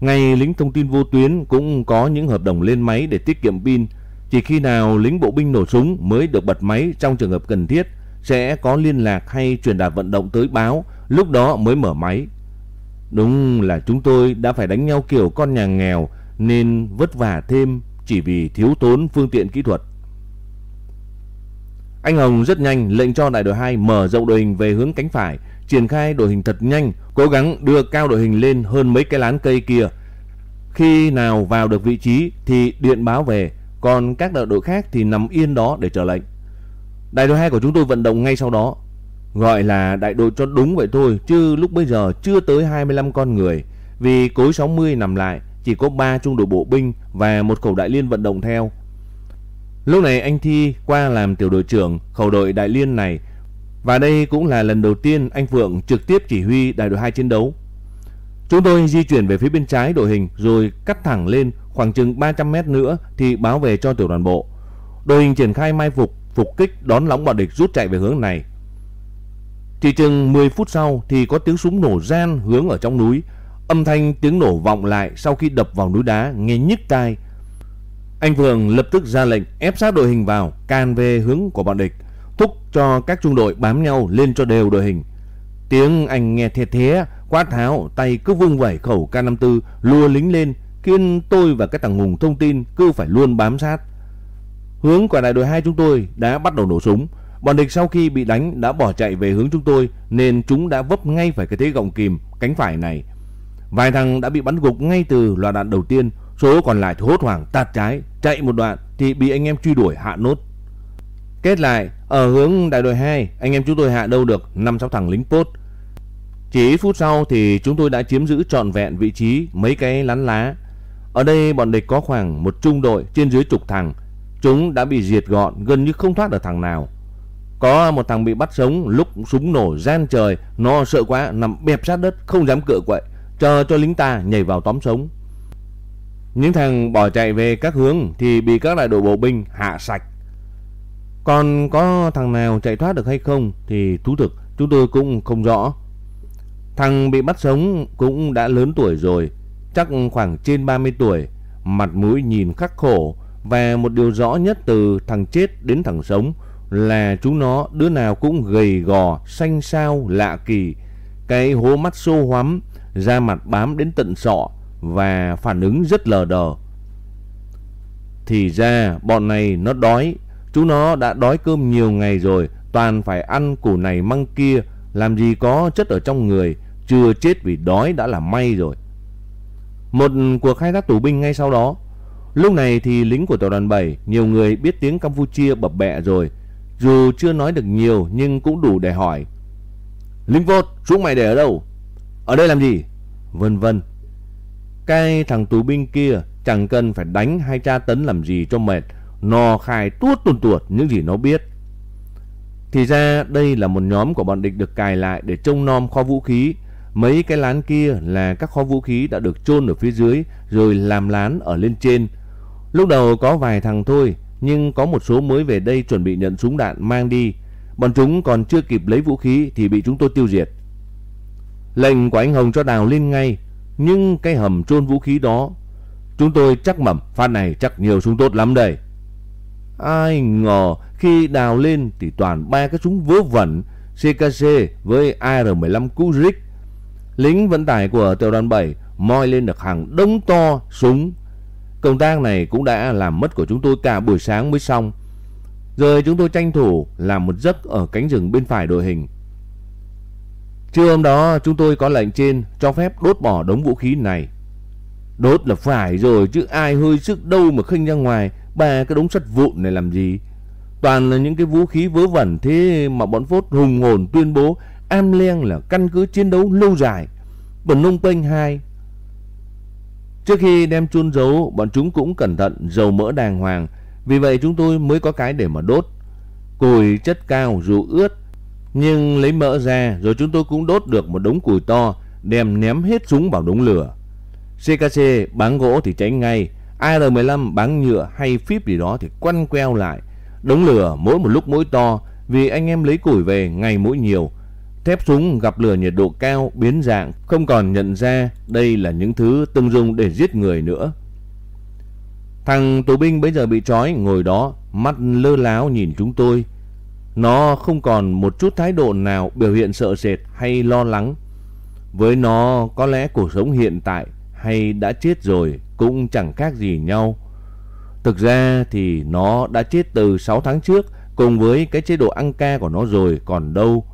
Ngay lính thông tin vô tuyến cũng có những hợp đồng lên máy để tiết kiệm pin. Chỉ khi nào lính bộ binh nổ súng mới được bật máy trong trường hợp cần thiết, sẽ có liên lạc hay truyền đạt vận động tới báo, lúc đó mới mở máy. Đúng là chúng tôi đã phải đánh nhau kiểu con nhà nghèo nên vất vả thêm chỉ vì thiếu tốn phương tiện kỹ thuật. Anh Hồng rất nhanh lệnh cho đại đội 2 mở rộng đội hình về hướng cánh phải, triển khai đội hình thật nhanh, cố gắng đưa cao đội hình lên hơn mấy cái lán cây kia. Khi nào vào được vị trí thì điện báo về, còn các đại đội khác thì nằm yên đó để chờ lệnh. Đại đội 2 của chúng tôi vận động ngay sau đó. Gọi là đại đội cho đúng vậy thôi, chứ lúc bây giờ chưa tới 25 con người. Vì cối 60 nằm lại, chỉ có 3 trung đội bộ binh và một khẩu đại liên vận động theo. Lúc này anh Thi qua làm tiểu đội trưởng khẩu đội đại liên này và đây cũng là lần đầu tiên anh Phượng trực tiếp chỉ huy đại đội 2 chiến đấu. Chúng tôi di chuyển về phía bên trái đội hình rồi cắt thẳng lên khoảng chừng 300 mét nữa thì báo về cho tiểu đoàn bộ. Đội hình triển khai mai phục, phục kích đón lóng bọn địch rút chạy về hướng này. Chỉ chừng 10 phút sau thì có tiếng súng nổ gian hướng ở trong núi. Âm thanh tiếng nổ vọng lại sau khi đập vào núi đá nghe nhức tai. Anh Vương lập tức ra lệnh ép sát đội hình vào, can về hướng của bọn địch, thúc cho các trung đội bám nhau lên cho đều đội hình. Tiếng anh nghe thét thế, quát tháo, tay cứ vung vẩy khẩu K54 lùa lính lên, khiến tôi và các thằng hùng thông tin cứ phải luôn bám sát. Hướng của đại đội 2 chúng tôi đã bắt đầu nổ súng. Bọn địch sau khi bị đánh đã bỏ chạy về hướng chúng tôi nên chúng đã vấp ngay phải cái thế gọng kìm cánh phải này. Vài thằng đã bị bắn gục ngay từ loạt đạn đầu tiên, số còn lại thì hốt hoảng tạt trái, chạy một đoạn thì bị anh em truy đuổi hạ nốt. Kết lại, ở hướng đại đội 2, anh em chúng tôi hạ đâu được 5-6 thằng lính post. Chỉ ít phút sau thì chúng tôi đã chiếm giữ trọn vẹn vị trí mấy cái lán lá. Ở đây bọn địch có khoảng một trung đội trên dưới chục thằng. Chúng đã bị diệt gọn, gần như không thoát được thằng nào. Có một thằng bị bắt sống lúc súng nổ gian trời, nó sợ quá nằm bẹp sát đất, không dám cựa quậy, chờ cho lính ta nhảy vào tóm sống. Những thằng bỏ chạy về các hướng thì bị các đại đội bộ binh hạ sạch. Còn có thằng nào chạy thoát được hay không thì thú thực chúng tôi cũng không rõ. Thằng bị bắt sống cũng đã lớn tuổi rồi, chắc khoảng trên 30 tuổi, mặt mũi nhìn khắc khổ và một điều rõ nhất từ thằng chết đến thằng sống là chúng nó đứa nào cũng gầy gò, xanh xao, lạ kỳ, cái hố mắt sâu hoắm, da mặt bám đến tận sọ và phản ứng rất lờ đờ. Thì ra bọn này nó đói, chúng nó đã đói cơm nhiều ngày rồi, toàn phải ăn củ này măng kia, làm gì có chất ở trong người, chưa chết vì đói đã là may rồi. Một cuộc khai thác tù binh ngay sau đó. Lúc này thì lính của tiểu đoàn 7, nhiều người biết tiếng Campuchia bập bẹ rồi, dù chưa nói được nhiều nhưng cũng đủ để hỏi. Lính vốt, xuống mày để ở đâu? Ở đây làm gì? Vân vân. Cái thằng tù binh kia chẳng cần phải đánh hay tra tấn làm gì cho mệt. Nó khai tuốt tuột tuột những gì nó biết. Thì ra đây là một nhóm của bọn địch được cài lại để trông nom kho vũ khí. mấy cái lán kia là các kho vũ khí đã được chôn ở phía dưới rồi làm lán ở lên trên. Lúc đầu có vài thằng thôi, nhưng có một số mới về đây chuẩn bị nhận súng đạn mang đi. Bọn chúng còn chưa kịp lấy vũ khí thì bị chúng tôi tiêu diệt. Lệnh của anh Hồng cho đào lên ngay, nhưng cái hầm chôn vũ khí đó, chúng tôi chắc mẩm phát này chắc nhiều súng tốt lắm đây. Ai ngờ khi đào lên thì toàn ba cái súng vớ vẩn CKC với AR-15 Kuzik. Lính vận tải của tiểu đoàn 7 moi lên được hàng đống to súng. Công tác này cũng đã làm mất của chúng tôi cả buổi sáng mới xong. Rồi chúng tôi tranh thủ làm một giấc ở cánh rừng bên phải đội hình. Trưa hôm đó chúng tôi có lệnh trên cho phép đốt bỏ đống vũ khí này. Đốt là phải rồi chứ ai hơi sức đâu mà khinh ra ngoài ba cái đống sắt vụn này làm gì. Toàn là những cái vũ khí vớ vẩn thế mà bọn phốt hùng hồn tuyên bố Am Leng là căn cứ chiến đấu lâu dài. Bần Nông Penh 2 Trước khi đem chôn giấu, bọn chúng cũng cẩn thận dầu mỡ đàng hoàng. Vì vậy chúng tôi mới có cái để mà đốt. Củi chất cao dù ướt. Nhưng lấy mỡ ra rồi chúng tôi cũng đốt được một đống củi to, đem ném hết súng vào đống lửa. CKC bắn gỗ thì cháy ngay, AR-15 bắn nhựa hay phíp gì đó thì quăn queo lại. Đống lửa mỗi một lúc mỗi to vì anh em lấy củi về ngày mỗi nhiều. Thép súng gặp lửa nhiệt độ cao biến dạng không còn nhận ra đây là những thứ từng dùng để giết người nữa. Thằng tù binh bây giờ bị trói ngồi đó mắt lơ láo nhìn chúng tôi. Nó không còn một chút thái độ nào biểu hiện sợ sệt hay lo lắng. Với nó có lẽ cuộc sống hiện tại hay đã chết rồi cũng chẳng khác gì nhau. Thực ra thì nó đã chết từ 6 tháng trước cùng với cái chế độ ăn ca của nó rồi còn đâu.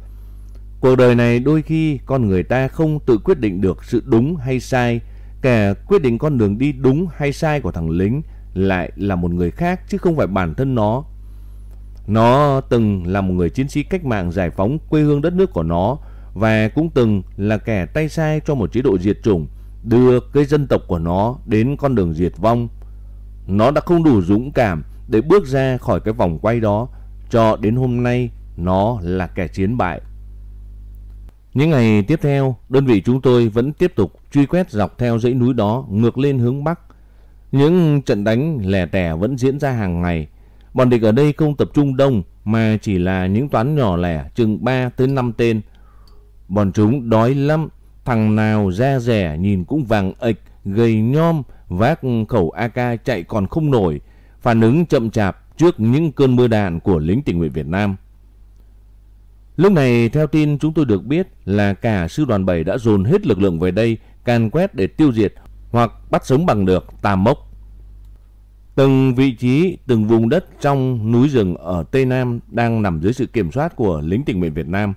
Cuộc đời này đôi khi con người ta không tự quyết định được sự đúng hay sai, cả quyết định con đường đi đúng hay sai của thằng lính lại là một người khác chứ không phải bản thân nó. Nó từng là một người chiến sĩ cách mạng giải phóng quê hương đất nước của nó và cũng từng là kẻ tay sai cho một chế độ diệt chủng đưa cái dân tộc của nó đến con đường diệt vong. Nó đã không đủ dũng cảm để bước ra khỏi cái vòng quay đó cho đến hôm nay nó là kẻ chiến bại. Những ngày tiếp theo, đơn vị chúng tôi vẫn tiếp tục truy quét dọc theo dãy núi đó ngược lên hướng Bắc. Những trận đánh lẻ tẻ vẫn diễn ra hàng ngày. Bọn địch ở đây không tập trung đông mà chỉ là những toán nhỏ lẻ chừng 3 tới 5 tên. Bọn chúng đói lắm, thằng nào da rẻ nhìn cũng vàng ịch, gầy nhom, vác khẩu AK chạy còn không nổi, phản ứng chậm chạp trước những cơn mưa đạn của lính tình nguyện Việt Nam. Lúc này theo tin chúng tôi được biết là cả sư đoàn 7 đã dồn hết lực lượng về đây can quét để tiêu diệt hoặc bắt sống bằng được tà mốc. Từng vị trí, từng vùng đất trong núi rừng ở Tây Nam đang nằm dưới sự kiểm soát của lính tình nguyện Việt Nam.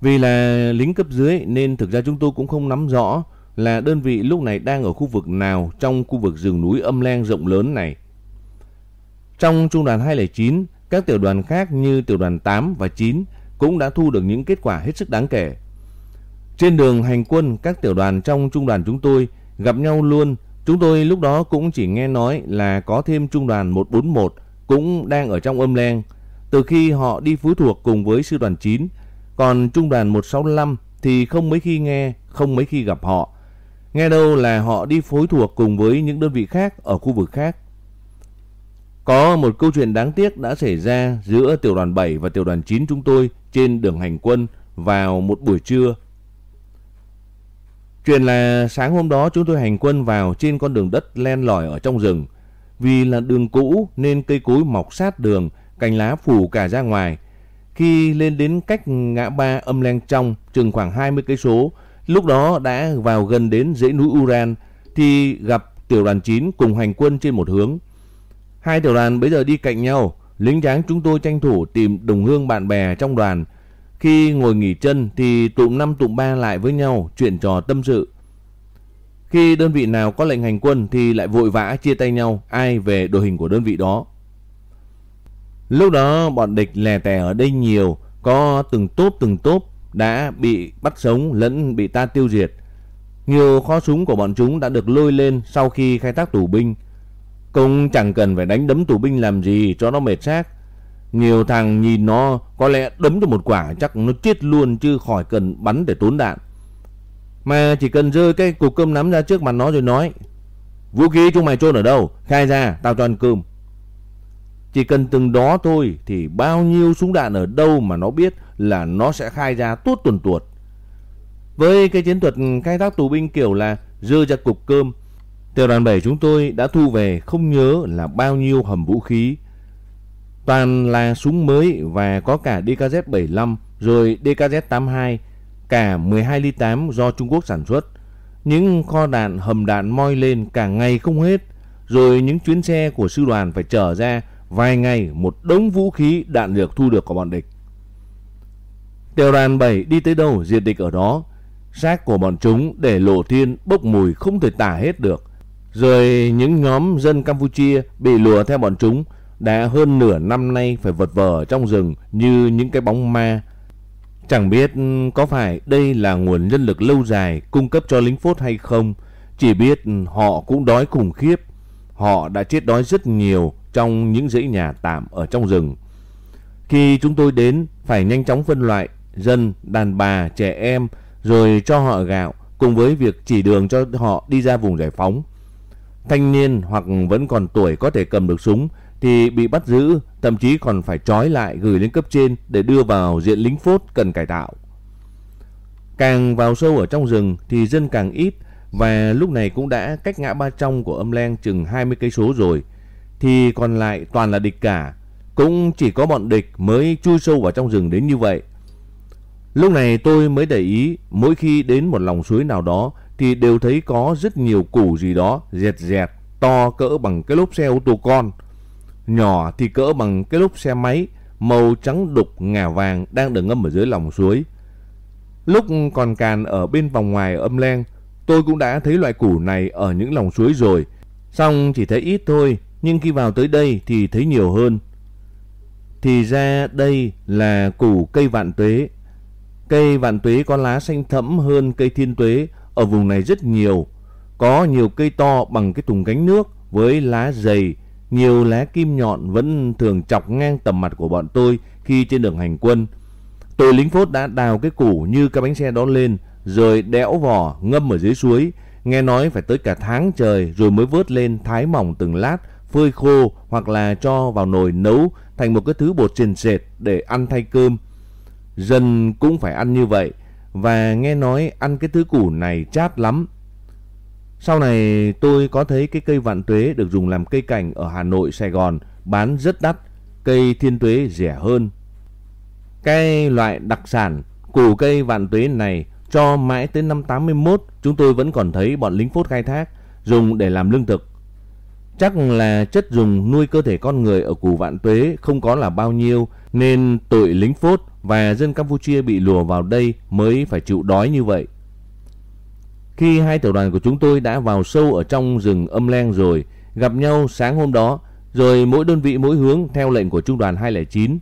Vì là lính cấp dưới nên thực ra chúng tôi cũng không nắm rõ là đơn vị lúc này đang ở khu vực nào trong khu vực rừng núi âm len rộng lớn này. Trong trung đoàn 209, các tiểu đoàn khác như tiểu đoàn 8 và 9 cũng đã thu được những kết quả hết sức đáng kể. Trên đường hành quân, các tiểu đoàn trong trung đoàn chúng tôi gặp nhau luôn. Chúng tôi lúc đó cũng chỉ nghe nói là có thêm trung đoàn 141 cũng đang ở trong âm len. Từ khi họ đi phối thuộc cùng với sư đoàn 9, còn trung đoàn 165 thì không mấy khi nghe, không mấy khi gặp họ. Nghe đâu là họ đi phối thuộc cùng với những đơn vị khác ở khu vực khác. Có một câu chuyện đáng tiếc đã xảy ra giữa tiểu đoàn 7 và tiểu đoàn 9 chúng tôi trên đường hành quân vào một buổi trưa. Chuyện là sáng hôm đó chúng tôi hành quân vào trên con đường đất len lỏi ở trong rừng. Vì là đường cũ nên cây cối mọc sát đường, cành lá phủ cả ra ngoài. Khi lên đến cách ngã ba âm len trong chừng khoảng 20 cây số, lúc đó đã vào gần đến dãy núi Uran thì gặp tiểu đoàn 9 cùng hành quân trên một hướng. Hai tiểu đoàn bây giờ đi cạnh nhau, lính tráng chúng tôi tranh thủ tìm đồng hương bạn bè trong đoàn. Khi ngồi nghỉ chân thì tụm năm tụm ba lại với nhau chuyện trò tâm sự. Khi đơn vị nào có lệnh hành quân thì lại vội vã chia tay nhau ai về đội hình của đơn vị đó. Lúc đó bọn địch lè tè ở đây nhiều, có từng tốp từng tốp đã bị bắt sống lẫn bị ta tiêu diệt. Nhiều kho súng của bọn chúng đã được lôi lên sau khi khai thác tù binh. Cũng chẳng cần phải đánh đấm tù binh làm gì cho nó mệt xác. Nhiều thằng nhìn nó có lẽ đấm cho một quả chắc nó chết luôn chứ khỏi cần bắn để tốn đạn. Mà chỉ cần rơi cái cục cơm nắm ra trước mặt nó rồi nói, Vũ khí chúng mày chôn ở đâu? Khai ra, tao cho ăn cơm. Chỉ cần từng đó thôi Thì bao nhiêu súng đạn ở đâu mà nó biết Là nó sẽ khai ra tuốt tuần tuột. Với cái chiến thuật khai thác tù binh kiểu là Rơi ra cục cơm, Tiểu đoàn 7 chúng tôi đã thu về không nhớ là bao nhiêu hầm vũ khí. Toàn là súng mới và có cả DKZ-75 rồi DKZ-82, cả 12 ly 8 do Trung Quốc sản xuất. Những kho đạn hầm đạn moi lên cả ngày không hết, rồi những chuyến xe của sư đoàn phải chở ra vài ngày một đống vũ khí đạn dược thu được của bọn địch. Tiểu đoàn 7 đi tới đâu diệt địch ở đó, xác của bọn chúng để lộ thiên bốc mùi không thể tả hết được. Rồi những nhóm dân Campuchia bị lùa theo bọn chúng đã hơn nửa năm nay phải vật vờ trong rừng như những cái bóng ma. Chẳng biết có phải đây là nguồn nhân lực lâu dài cung cấp cho lính phốt hay không, chỉ biết họ cũng đói khủng khiếp. Họ đã chết đói rất nhiều trong những dãy nhà tạm ở trong rừng. Khi chúng tôi đến, phải nhanh chóng phân loại dân, đàn bà, trẻ em, rồi cho họ gạo, cùng với việc chỉ đường cho họ đi ra vùng giải phóng. Thanh niên hoặc vẫn còn tuổi có thể cầm được súng thì bị bắt giữ, thậm chí còn phải trói lại gửi lên cấp trên để đưa vào diện lính phốt cần cải tạo. Càng vào sâu ở trong rừng thì dân càng ít và lúc này cũng đã cách ngã ba trong của âm len chừng 20 cây số rồi thì còn lại toàn là địch cả. Cũng chỉ có bọn địch mới chui sâu vào trong rừng đến như vậy. Lúc này tôi mới để ý mỗi khi đến một lòng suối nào đó thì đều thấy có rất nhiều củ gì đó dẹt dẹt to cỡ bằng cái lốp xe ô tô con nhỏ thì cỡ bằng cái lốp xe máy, màu trắng đục ngà vàng đang được ngâm ở dưới lòng suối. Lúc còn càn ở bên vòng ngoài âm len, tôi cũng đã thấy loại củ này ở những lòng suối rồi. Xong chỉ thấy ít thôi, nhưng khi vào tới đây thì thấy nhiều hơn. Thì ra đây là củ cây vạn tuế. Cây vạn tuế có lá xanh thẫm hơn cây thiên tuế ở vùng này rất nhiều. Có nhiều cây to bằng cái thùng gánh nước với lá dày, nhiều lá kim nhọn vẫn thường chọc ngang tầm mặt của bọn tôi khi trên đường hành quân. Tôi lính phốt đã đào cái củ như cái bánh xe đó lên, rồi đẽo vỏ ngâm ở dưới suối. Nghe nói phải tới cả tháng trời rồi mới vớt lên thái mỏng từng lát, phơi khô hoặc là cho vào nồi nấu thành một cái thứ bột sền sệt để ăn thay cơm. Dân cũng phải ăn như vậy và nghe nói ăn cái thứ củ này chát lắm sau này tôi có thấy cái cây vạn tuế được dùng làm cây cảnh ở Hà Nội, Sài Gòn bán rất đắt, cây thiên tuế rẻ hơn. Cái loại đặc sản củ cây vạn tuế này cho mãi tới năm 81 chúng tôi vẫn còn thấy bọn lính phốt khai thác dùng để làm lương thực. Chắc là chất dùng nuôi cơ thể con người ở củ vạn tuế không có là bao nhiêu nên tội lính phốt và dân Campuchia bị lùa vào đây mới phải chịu đói như vậy. Khi hai tiểu đoàn của chúng tôi đã vào sâu ở trong rừng âm len rồi, gặp nhau sáng hôm đó, rồi mỗi đơn vị mỗi hướng theo lệnh của trung đoàn 209.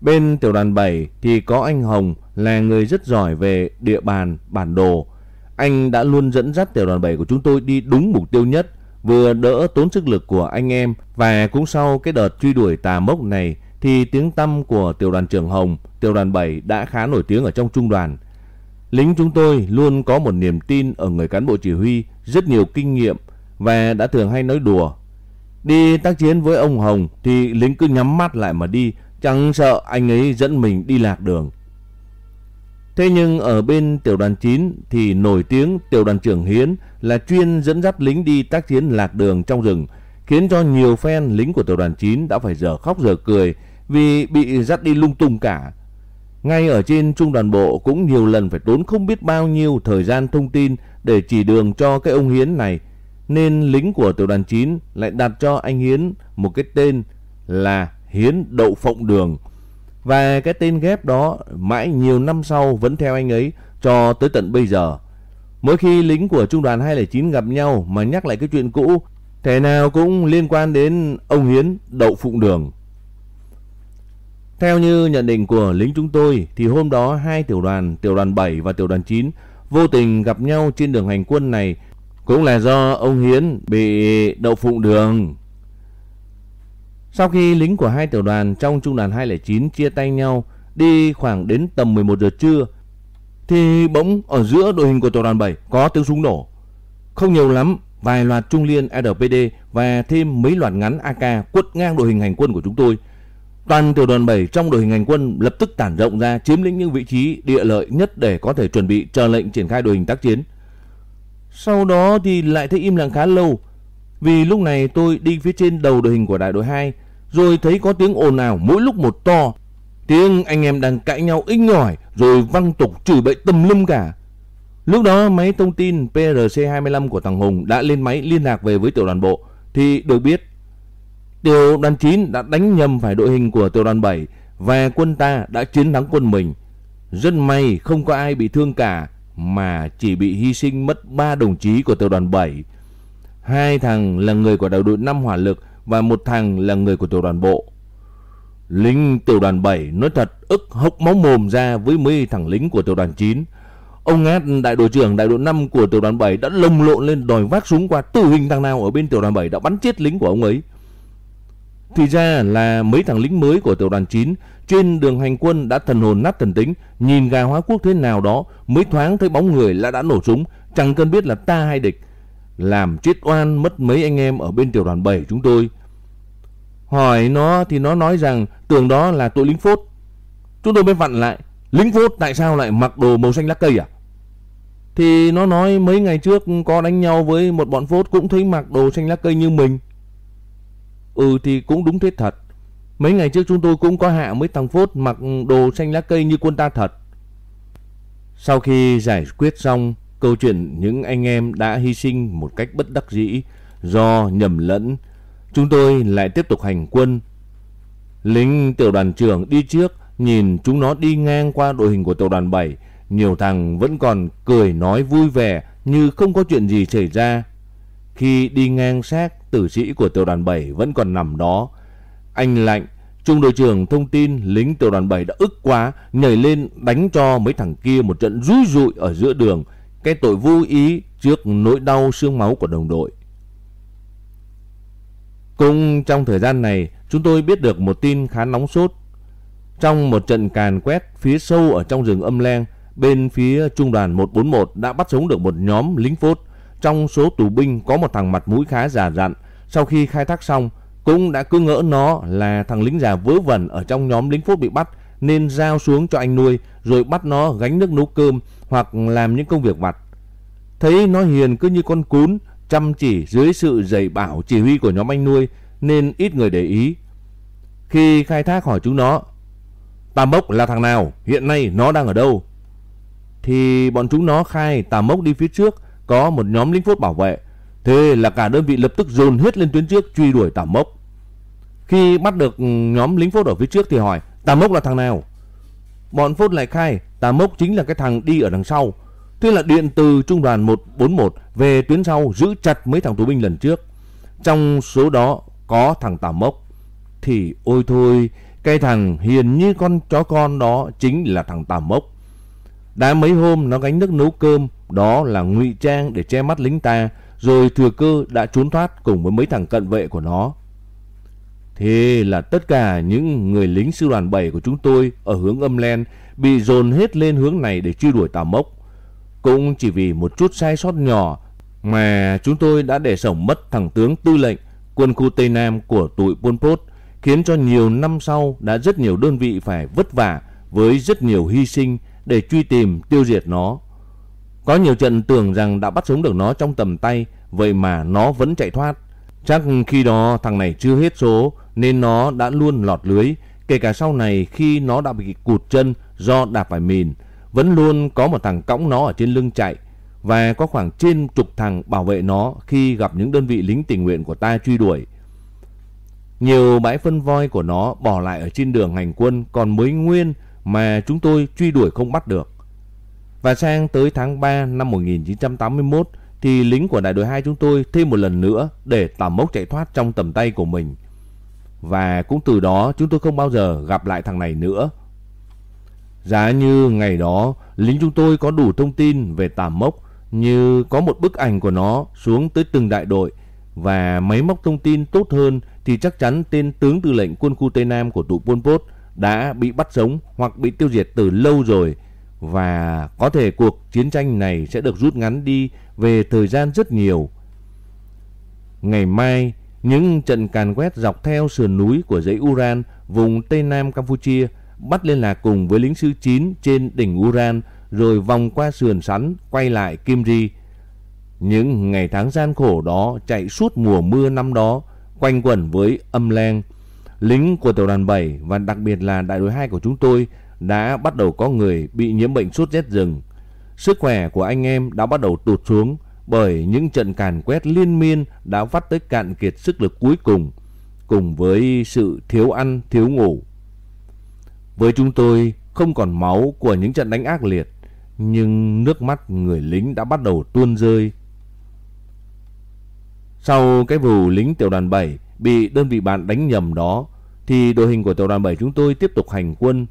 Bên tiểu đoàn 7 thì có anh Hồng là người rất giỏi về địa bàn, bản đồ. Anh đã luôn dẫn dắt tiểu đoàn 7 của chúng tôi đi đúng mục tiêu nhất, vừa đỡ tốn sức lực của anh em và cũng sau cái đợt truy đuổi tà mốc này thì tiếng tăm của tiểu đoàn trưởng Hồng, tiểu đoàn 7 đã khá nổi tiếng ở trong trung đoàn. Lính chúng tôi luôn có một niềm tin ở người cán bộ chỉ huy, rất nhiều kinh nghiệm và đã thường hay nói đùa. Đi tác chiến với ông Hồng thì lính cứ nhắm mắt lại mà đi, chẳng sợ anh ấy dẫn mình đi lạc đường. Thế nhưng ở bên tiểu đoàn 9 thì nổi tiếng tiểu đoàn trưởng Hiến là chuyên dẫn dắt lính đi tác chiến lạc đường trong rừng, khiến cho nhiều phen lính của tiểu đoàn 9 đã phải giờ khóc giờ cười vì bị dắt đi lung tung cả. Ngay ở trên trung đoàn bộ cũng nhiều lần phải tốn không biết bao nhiêu thời gian thông tin để chỉ đường cho cái ông Hiến này. Nên lính của tiểu đoàn 9 lại đặt cho anh Hiến một cái tên là Hiến Đậu Phộng Đường. Và cái tên ghép đó mãi nhiều năm sau vẫn theo anh ấy cho tới tận bây giờ. Mỗi khi lính của trung đoàn 209 gặp nhau mà nhắc lại cái chuyện cũ, thể nào cũng liên quan đến ông Hiến Đậu Phụng Đường. Theo như nhận định của lính chúng tôi thì hôm đó hai tiểu đoàn, tiểu đoàn 7 và tiểu đoàn 9 vô tình gặp nhau trên đường hành quân này cũng là do ông Hiến bị đậu phụng đường. Sau khi lính của hai tiểu đoàn trong trung đoàn 209 chia tay nhau đi khoảng đến tầm 11 giờ trưa thì bỗng ở giữa đội hình của tiểu đoàn 7 có tiếng súng nổ. Không nhiều lắm, vài loạt trung liên RPD và thêm mấy loạt ngắn AK quất ngang đội hình hành quân của chúng tôi. Toàn tiểu đoàn 7 trong đội hình hành quân lập tức tản rộng ra, chiếm lĩnh những vị trí địa lợi nhất để có thể chuẩn bị chờ lệnh triển khai đội hình tác chiến. Sau đó thì lại thấy im lặng khá lâu, vì lúc này tôi đi phía trên đầu đội hình của đại đội 2 rồi thấy có tiếng ồn ào mỗi lúc một to. Tiếng anh em đang cãi nhau inh ỏi, rồi văng tục chửi bậy tùm lum cả. Lúc đó máy thông tin PRC-25 của thằng Hùng đã lên máy liên lạc về với tiểu đoàn bộ, thì được biết tiểu đoàn 9 đã đánh nhầm phải đội hình của tiểu đoàn 7 và quân ta đã chiến thắng quân mình. Rất may không có ai bị thương cả mà chỉ bị hy sinh mất 3 đồng chí của tiểu đoàn 7. Hai thằng là người của đại đội 5 hỏa lực và một thằng là người của tiểu đoàn bộ. Lính tiểu đoàn 7 nói thật ức hốc máu mồm ra với mấy thằng lính của tiểu đoàn 9. Ông Ngát, đại đội trưởng đại đội 5 của tiểu đoàn 7 đã lồng lộn lên đòi vác súng qua tử hình thằng nào ở bên tiểu đoàn 7 đã bắn chết lính của ông ấy. Thì ra là mấy thằng lính mới của tiểu đoàn 9 trên đường hành quân đã thần hồn nát thần tính, nhìn gà hóa quốc thế nào đó mới thoáng thấy bóng người là đã nổ súng, chẳng cần biết là ta hay địch. Làm chết oan mất mấy anh em ở bên tiểu đoàn 7 chúng tôi. Hỏi nó thì nó nói rằng tưởng đó là tụi lính phốt. Chúng tôi mới vặn lại, lính phốt tại sao lại mặc đồ màu xanh lá cây à? Thì nó nói mấy ngày trước có đánh nhau với một bọn phốt cũng thấy mặc đồ xanh lá cây như mình. Ừ thì cũng đúng thế thật. Mấy ngày trước chúng tôi cũng có hạ mấy thằng phốt mặc đồ xanh lá cây như quân ta thật. Sau khi giải quyết xong câu chuyện những anh em đã hy sinh một cách bất đắc dĩ do nhầm lẫn, chúng tôi lại tiếp tục hành quân. Lính tiểu đoàn trưởng đi trước nhìn chúng nó đi ngang qua đội hình của tiểu đoàn 7, nhiều thằng vẫn còn cười nói vui vẻ như không có chuyện gì xảy ra. Khi đi ngang sát tử sĩ của tiểu đoàn 7 vẫn còn nằm đó, anh Lạnh, trung đội trưởng thông tin lính tiểu đoàn 7 đã ức quá, nhảy lên đánh cho mấy thằng kia một trận rúi rụi ở giữa đường, cái tội vô ý trước nỗi đau xương máu của đồng đội. Cũng trong thời gian này, chúng tôi biết được một tin khá nóng sốt. Trong một trận càn quét phía sâu ở trong rừng âm len, bên phía trung đoàn 141 đã bắt sống được một nhóm lính phốt. Trong số tù binh có một thằng mặt mũi khá già dặn. Sau khi khai thác xong, cũng đã cứ ngỡ nó là thằng lính già vớ vẩn ở trong nhóm lính phốt bị bắt nên giao xuống cho anh nuôi rồi bắt nó gánh nước nấu cơm hoặc làm những công việc vặt. Thấy nó hiền cứ như con cún, chăm chỉ dưới sự dạy bảo chỉ huy của nhóm anh nuôi nên ít người để ý. Khi khai thác hỏi chúng nó, Tà Mốc là thằng nào, hiện nay nó đang ở đâu? Thì bọn chúng nó khai Tà Mốc đi phía trước có một nhóm lính phốt bảo vệ. Thế là cả đơn vị lập tức dồn hết lên tuyến trước truy đuổi Tà Mốc. Khi bắt được ừ, nhóm lính phốt ở phía trước thì hỏi Tà Mốc là thằng nào? Bọn phốt lại khai Tà Mốc chính là cái thằng đi ở đằng sau. Thế là điện từ trung đoàn 141 về tuyến sau giữ chặt mấy thằng tù binh lần trước. Trong số đó có thằng Tà Mốc. Thì ôi thôi, cái thằng hiền như con chó con đó chính là thằng Tà Mốc. Đã mấy hôm nó gánh nước nấu cơm, đó là ngụy trang để che mắt lính ta, rồi thừa cơ đã trốn thoát cùng với mấy thằng cận vệ của nó. Thế là tất cả những người lính sư đoàn 7 của chúng tôi ở hướng âm len bị dồn hết lên hướng này để truy đuổi Tà Mốc. Cũng chỉ vì một chút sai sót nhỏ mà chúng tôi đã để sổng mất thằng tướng tư lệnh quân khu Tây Nam của tụi Pol Pot, khiến cho nhiều năm sau đã rất nhiều đơn vị phải vất vả với rất nhiều hy sinh để truy tìm tiêu diệt nó. Có nhiều trận tưởng rằng đã bắt sống được nó trong tầm tay, vậy mà nó vẫn chạy thoát. Chắc khi đó thằng này chưa hết số nên nó đã luôn lọt lưới, kể cả sau này khi nó đã bị cụt chân do đạp phải mìn, vẫn luôn có một thằng cõng nó ở trên lưng chạy và có khoảng trên chục thằng bảo vệ nó khi gặp những đơn vị lính tình nguyện của ta truy đuổi. Nhiều bãi phân voi của nó bỏ lại ở trên đường hành quân còn mới nguyên mà chúng tôi truy đuổi không bắt được. Và sang tới tháng 3 năm 1981 thì lính của đại đội 2 chúng tôi thêm một lần nữa để tầm mốc chạy thoát trong tầm tay của mình. Và cũng từ đó chúng tôi không bao giờ gặp lại thằng này nữa. Giá như ngày đó, lính chúng tôi có đủ thông tin về tàm mốc như có một bức ảnh của nó xuống tới từng đại đội và máy móc thông tin tốt hơn thì chắc chắn tên tướng tư lệnh quân khu Tây Nam của tụ Pol Pot đã bị bắt sống hoặc bị tiêu diệt từ lâu rồi và có thể cuộc chiến tranh này sẽ được rút ngắn đi về thời gian rất nhiều. Ngày mai, những trận càn quét dọc theo sườn núi của dãy Uran, vùng Tây Nam Campuchia, bắt liên lạc cùng với lính sư 9 trên đỉnh Uran, rồi vòng qua sườn sắn, quay lại Kim Ri. Những ngày tháng gian khổ đó chạy suốt mùa mưa năm đó, quanh quẩn với âm leng. Lính của tiểu đoàn 7 và đặc biệt là đại đội 2 của chúng tôi đã bắt đầu có người bị nhiễm bệnh sốt rét rừng. Sức khỏe của anh em đã bắt đầu tụt xuống bởi những trận càn quét liên miên đã vắt tới cạn kiệt sức lực cuối cùng, cùng với sự thiếu ăn, thiếu ngủ. Với chúng tôi không còn máu của những trận đánh ác liệt, nhưng nước mắt người lính đã bắt đầu tuôn rơi. Sau cái vụ lính tiểu đoàn 7 bị đơn vị bạn đánh nhầm đó, thì đội hình của tiểu đoàn 7 chúng tôi tiếp tục hành quân.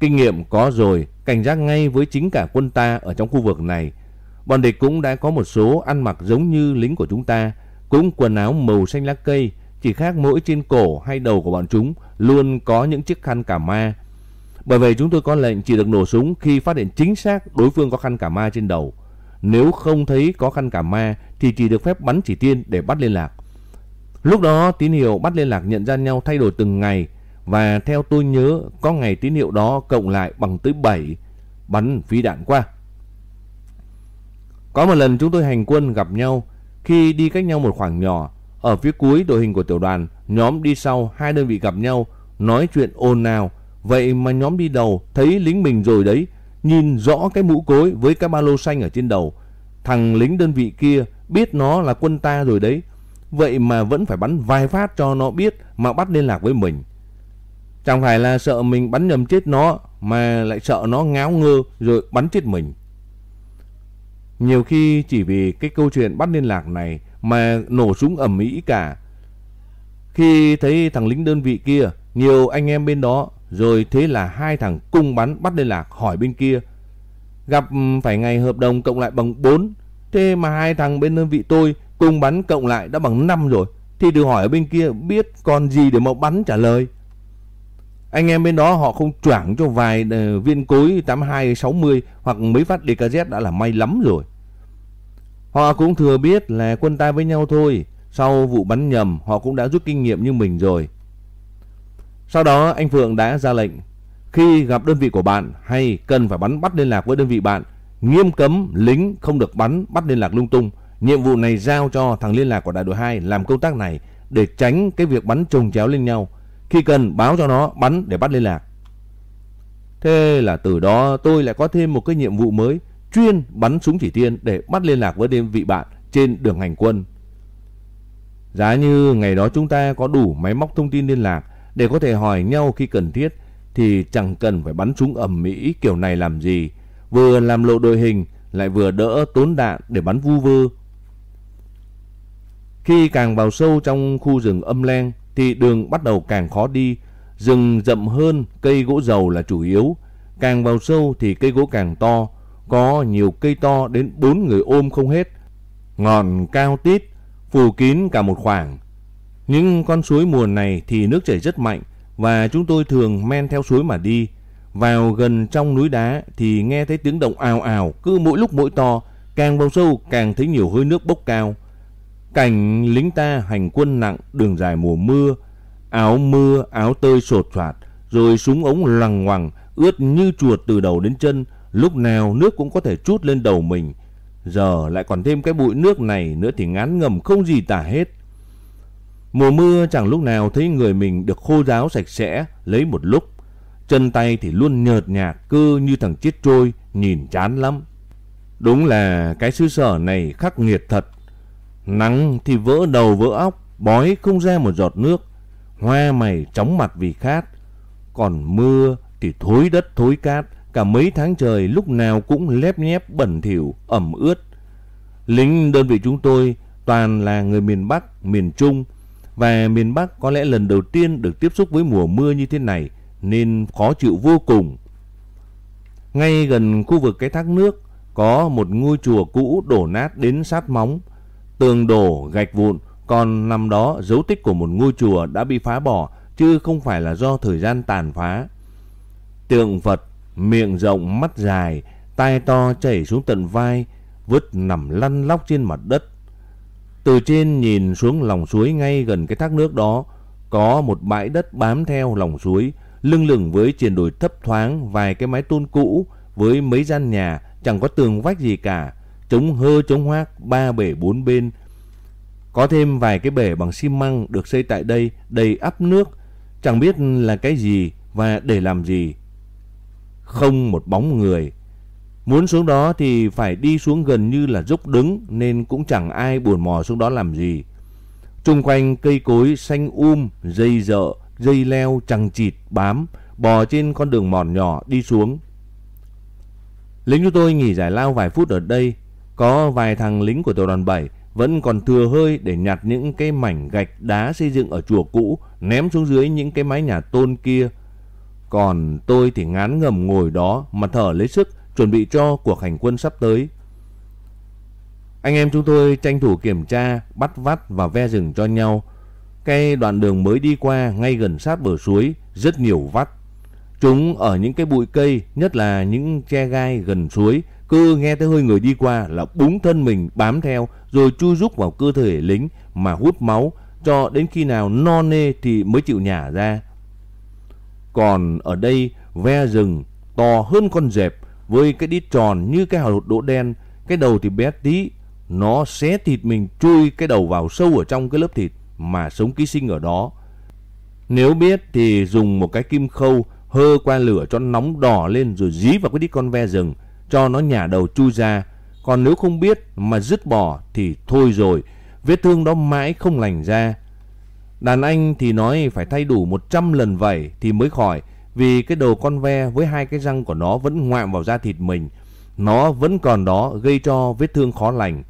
Kinh nghiệm có rồi, cảnh giác ngay với chính cả quân ta ở trong khu vực này. Bọn địch cũng đã có một số ăn mặc giống như lính của chúng ta, cũng quần áo màu xanh lá cây, chỉ khác mỗi trên cổ hay đầu của bọn chúng luôn có những chiếc khăn cả ma. Bởi vậy chúng tôi có lệnh chỉ được nổ súng khi phát hiện chính xác đối phương có khăn cả ma trên đầu. Nếu không thấy có khăn cả ma thì chỉ được phép bắn chỉ tiên để bắt liên lạc. Lúc đó tín hiệu bắt liên lạc nhận ra nhau thay đổi từng ngày và theo tôi nhớ có ngày tín hiệu đó cộng lại bằng tới 7 bắn phí đạn qua. Có một lần chúng tôi hành quân gặp nhau khi đi cách nhau một khoảng nhỏ. Ở phía cuối đội hình của tiểu đoàn, nhóm đi sau hai đơn vị gặp nhau, nói chuyện ồn ào. Vậy mà nhóm đi đầu thấy lính mình rồi đấy, nhìn rõ cái mũ cối với cái ba lô xanh ở trên đầu. Thằng lính đơn vị kia biết nó là quân ta rồi đấy. Vậy mà vẫn phải bắn vài phát cho nó biết mà bắt liên lạc với mình. Chẳng phải là sợ mình bắn nhầm chết nó mà lại sợ nó ngáo ngơ rồi bắn chết mình. Nhiều khi chỉ vì cái câu chuyện bắt liên lạc này mà nổ súng ầm ĩ cả. Khi thấy thằng lính đơn vị kia, nhiều anh em bên đó, rồi thế là hai thằng cung bắn bắt liên lạc hỏi bên kia. Gặp ừ, phải ngày hợp đồng cộng lại bằng 4, thế mà hai thằng bên đơn vị tôi cung bắn cộng lại đã bằng 5 rồi. Thì được hỏi ở bên kia biết còn gì để mà bắn trả lời. Anh em bên đó họ không choảng cho vài ờ, viên cối 82 60 hoặc mấy phát DKZ đã là may lắm rồi. Họ cũng thừa biết là quân ta với nhau thôi, sau vụ bắn nhầm họ cũng đã rút kinh nghiệm như mình rồi. Sau đó anh Phượng đã ra lệnh, khi gặp đơn vị của bạn hay cần phải bắn bắt liên lạc với đơn vị bạn, nghiêm cấm lính không được bắn bắt liên lạc lung tung. Nhiệm vụ này giao cho thằng liên lạc của đại đội 2 làm công tác này để tránh cái việc bắn trùng chéo lên nhau. Khi cần báo cho nó bắn để bắt liên lạc. Thế là từ đó tôi lại có thêm một cái nhiệm vụ mới chuyên bắn súng chỉ thiên để bắt liên lạc với đêm vị bạn trên đường hành quân. Giá như ngày đó chúng ta có đủ máy móc thông tin liên lạc để có thể hỏi nhau khi cần thiết thì chẳng cần phải bắn súng ầm mỹ kiểu này làm gì, vừa làm lộ đội hình lại vừa đỡ tốn đạn để bắn vu vơ. Khi càng vào sâu trong khu rừng âm len thì đường bắt đầu càng khó đi, rừng rậm hơn, cây gỗ dầu là chủ yếu, càng vào sâu thì cây gỗ càng to, có nhiều cây to đến bốn người ôm không hết, ngọn cao tít, phủ kín cả một khoảng. Những con suối mùa này thì nước chảy rất mạnh và chúng tôi thường men theo suối mà đi. Vào gần trong núi đá thì nghe thấy tiếng động ào ào cứ mỗi lúc mỗi to, càng vào sâu càng thấy nhiều hơi nước bốc cao. Cảnh lính ta hành quân nặng đường dài mùa mưa, áo mưa, áo tơi sột soạt, rồi súng ống lằng ngoằng, ướt như chuột từ đầu đến chân, lúc nào nước cũng có thể chút lên đầu mình. Giờ lại còn thêm cái bụi nước này nữa thì ngán ngầm không gì tả hết. Mùa mưa chẳng lúc nào thấy người mình được khô ráo sạch sẽ lấy một lúc. Chân tay thì luôn nhợt nhạt cơ như thằng chết trôi, nhìn chán lắm. Đúng là cái xứ sở này khắc nghiệt thật. Nắng thì vỡ đầu vỡ óc, bói không ra một giọt nước. Hoa mày chóng mặt vì khát. Còn mưa thì thối đất thối cát, cả mấy tháng trời lúc nào cũng lép nhép bẩn thỉu, ẩm ướt. Lính đơn vị chúng tôi toàn là người miền Bắc, miền Trung và miền Bắc có lẽ lần đầu tiên được tiếp xúc với mùa mưa như thế này nên khó chịu vô cùng. Ngay gần khu vực cái thác nước có một ngôi chùa cũ đổ nát đến sát móng, tường đổ gạch vụn, còn nằm đó dấu tích của một ngôi chùa đã bị phá bỏ chứ không phải là do thời gian tàn phá. Tượng Phật miệng rộng mắt dài, tai to chảy xuống tận vai, vứt nằm lăn lóc trên mặt đất. Từ trên nhìn xuống lòng suối ngay gần cái thác nước đó, có một bãi đất bám theo lòng suối, lưng lửng với triển đồi thấp thoáng vài cái mái tôn cũ với mấy gian nhà chẳng có tường vách gì cả, chống hơ chống hoác ba bể bốn bên. Có thêm vài cái bể bằng xi măng được xây tại đây đầy ắp nước, chẳng biết là cái gì và để làm gì. Không một bóng người. Muốn xuống đó thì phải đi xuống gần như là dốc đứng nên cũng chẳng ai buồn mò xuống đó làm gì. Trung quanh cây cối xanh um, dây dợ, dây leo chằng chịt bám, bò trên con đường mòn nhỏ đi xuống. Lính chúng tôi nghỉ giải lao vài phút ở đây, có vài thằng lính của tiểu đoàn 7 vẫn còn thừa hơi để nhặt những cái mảnh gạch đá xây dựng ở chùa cũ ném xuống dưới những cái mái nhà tôn kia. Còn tôi thì ngán ngầm ngồi đó mà thở lấy sức chuẩn bị cho cuộc hành quân sắp tới. Anh em chúng tôi tranh thủ kiểm tra, bắt vắt và ve rừng cho nhau. Cái đoạn đường mới đi qua ngay gần sát bờ suối, rất nhiều vắt. Chúng ở những cái bụi cây, nhất là những che gai gần suối, cứ nghe thấy hơi người đi qua là búng thân mình bám theo rồi chui rúc vào cơ thể lính mà hút máu cho đến khi nào no nê thì mới chịu nhả ra. Còn ở đây ve rừng to hơn con dẹp với cái đít tròn như cái hào đỗ đen, cái đầu thì bé tí, nó xé thịt mình chui cái đầu vào sâu ở trong cái lớp thịt mà sống ký sinh ở đó. Nếu biết thì dùng một cái kim khâu hơ qua lửa cho nóng đỏ lên rồi dí vào cái đít con ve rừng cho nó nhả đầu chui ra. Còn nếu không biết mà dứt bỏ thì thôi rồi, vết thương đó mãi không lành ra. Đàn anh thì nói phải thay đủ 100 lần vẩy thì mới khỏi, vì cái đầu con ve với hai cái răng của nó vẫn ngoạm vào da thịt mình. Nó vẫn còn đó gây cho vết thương khó lành.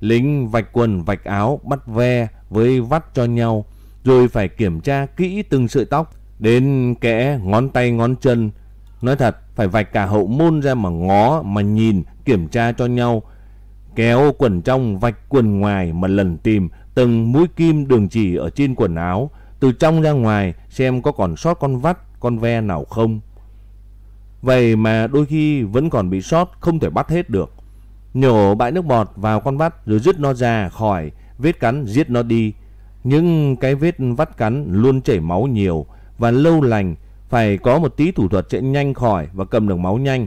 Lính vạch quần vạch áo bắt ve với vắt cho nhau, rồi phải kiểm tra kỹ từng sợi tóc, đến kẽ ngón tay ngón chân. Nói thật, phải vạch cả hậu môn ra mà ngó, mà nhìn, kiểm tra cho nhau. Kéo quần trong vạch quần ngoài mà lần tìm từng mũi kim đường chỉ ở trên quần áo, từ trong ra ngoài xem có còn sót con vắt, con ve nào không. Vậy mà đôi khi vẫn còn bị sót không thể bắt hết được. Nhổ bãi nước bọt vào con vắt rồi rứt nó ra khỏi, vết cắn giết nó đi. Nhưng cái vết vắt cắn luôn chảy máu nhiều và lâu lành phải có một tí thủ thuật sẽ nhanh khỏi và cầm được máu nhanh.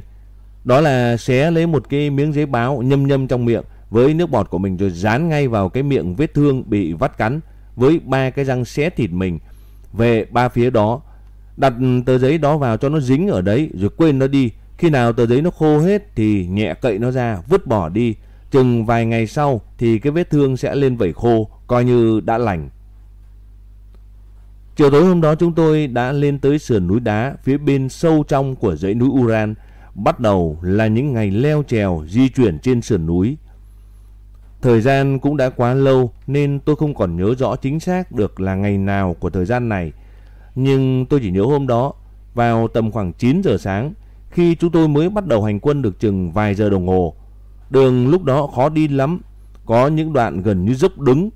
Đó là xé lấy một cái miếng giấy báo nhâm nhâm trong miệng với nước bọt của mình rồi dán ngay vào cái miệng vết thương bị vắt cắn với ba cái răng xé thịt mình về ba phía đó. Đặt tờ giấy đó vào cho nó dính ở đấy rồi quên nó đi. Khi nào tờ giấy nó khô hết thì nhẹ cậy nó ra, vứt bỏ đi. Chừng vài ngày sau thì cái vết thương sẽ lên vẩy khô, coi như đã lành. Chiều tối hôm đó chúng tôi đã lên tới sườn núi đá phía bên sâu trong của dãy núi Uran. Bắt đầu là những ngày leo trèo di chuyển trên sườn núi. Thời gian cũng đã quá lâu nên tôi không còn nhớ rõ chính xác được là ngày nào của thời gian này. Nhưng tôi chỉ nhớ hôm đó, vào tầm khoảng 9 giờ sáng, khi chúng tôi mới bắt đầu hành quân được chừng vài giờ đồng hồ. Đường lúc đó khó đi lắm, có những đoạn gần như dốc đứng.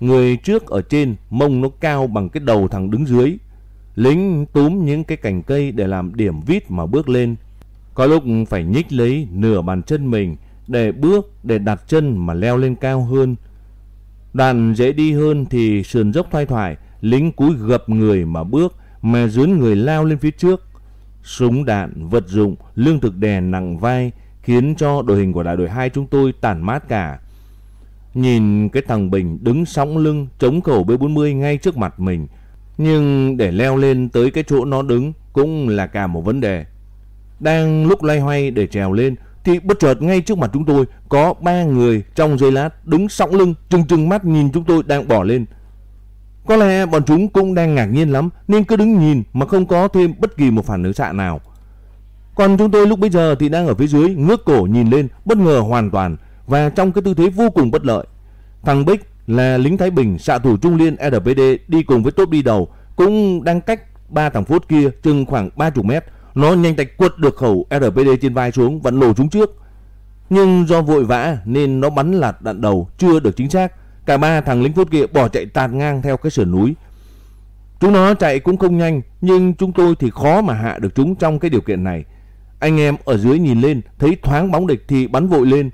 Người trước ở trên, mông nó cao bằng cái đầu thằng đứng dưới. Lính túm những cái cành cây để làm điểm vít mà bước lên. Có lúc phải nhích lấy nửa bàn chân mình để bước, để đặt chân mà leo lên cao hơn. Đoạn dễ đi hơn thì sườn dốc thoai thoải, lính cúi gập người mà bước, mà dướn người lao lên phía trước. Súng đạn, vật dụng, lương thực đè nặng vai, khiến cho đội hình của đại đội 2 chúng tôi tàn mát cả. Nhìn cái thằng Bình đứng sóng lưng chống cầu B40 ngay trước mặt mình, nhưng để leo lên tới cái chỗ nó đứng cũng là cả một vấn đề. Đang lúc lay hoay để trèo lên thì bất chợt ngay trước mặt chúng tôi có ba người trong giây lát đứng sóng lưng trừng trừng mắt nhìn chúng tôi đang bỏ lên. Có lẽ bọn chúng cũng đang ngạc nhiên lắm nên cứ đứng nhìn mà không có thêm bất kỳ một phản ứng xạ nào. Còn chúng tôi lúc bây giờ thì đang ở phía dưới ngước cổ nhìn lên bất ngờ hoàn toàn và trong cái tư thế vô cùng bất lợi. Thằng Bích là lính Thái Bình xạ thủ trung liên RPD đi cùng với tốp đi đầu cũng đang cách ba thằng phốt kia chừng khoảng 30 mét nó nhanh tay quật được khẩu RPD trên vai xuống và nổ chúng trước. Nhưng do vội vã nên nó bắn lạt đạn đầu chưa được chính xác. Cả ba thằng lính phốt kia bỏ chạy tạt ngang theo cái sườn núi. Chúng nó chạy cũng không nhanh nhưng chúng tôi thì khó mà hạ được chúng trong cái điều kiện này. Anh em ở dưới nhìn lên, thấy thoáng bóng địch thì bắn vội lên.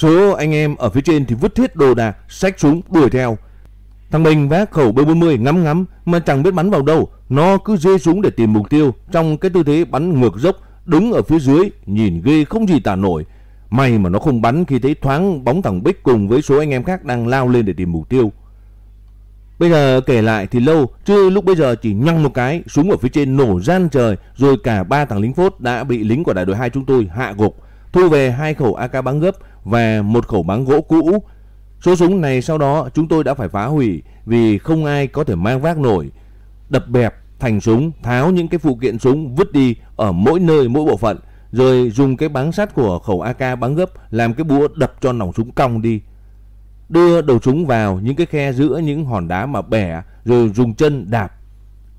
Số anh em ở phía trên thì vứt hết đồ đạc, xách súng đuổi theo. Thằng Bình vác khẩu B40 ngắm ngắm mà chẳng biết bắn vào đâu. Nó cứ dê súng để tìm mục tiêu trong cái tư thế bắn ngược dốc, đứng ở phía dưới, nhìn ghê không gì tả nổi. May mà nó không bắn khi thấy thoáng bóng thằng Bích cùng với số anh em khác đang lao lên để tìm mục tiêu. Bây giờ kể lại thì lâu, chứ lúc bây giờ chỉ nhăng một cái, súng ở phía trên nổ gian trời, rồi cả ba thằng lính phốt đã bị lính của đại đội 2 chúng tôi hạ gục, thu về hai khẩu AK bắn gấp và một khẩu bắn gỗ cũ. Số súng này sau đó chúng tôi đã phải phá hủy vì không ai có thể mang vác nổi. Đập bẹp thành súng, tháo những cái phụ kiện súng vứt đi ở mỗi nơi mỗi bộ phận, rồi dùng cái bắn sắt của khẩu AK bắn gấp làm cái búa đập cho nòng súng cong đi đưa đầu súng vào những cái khe giữa những hòn đá mà bẻ rồi dùng chân đạp.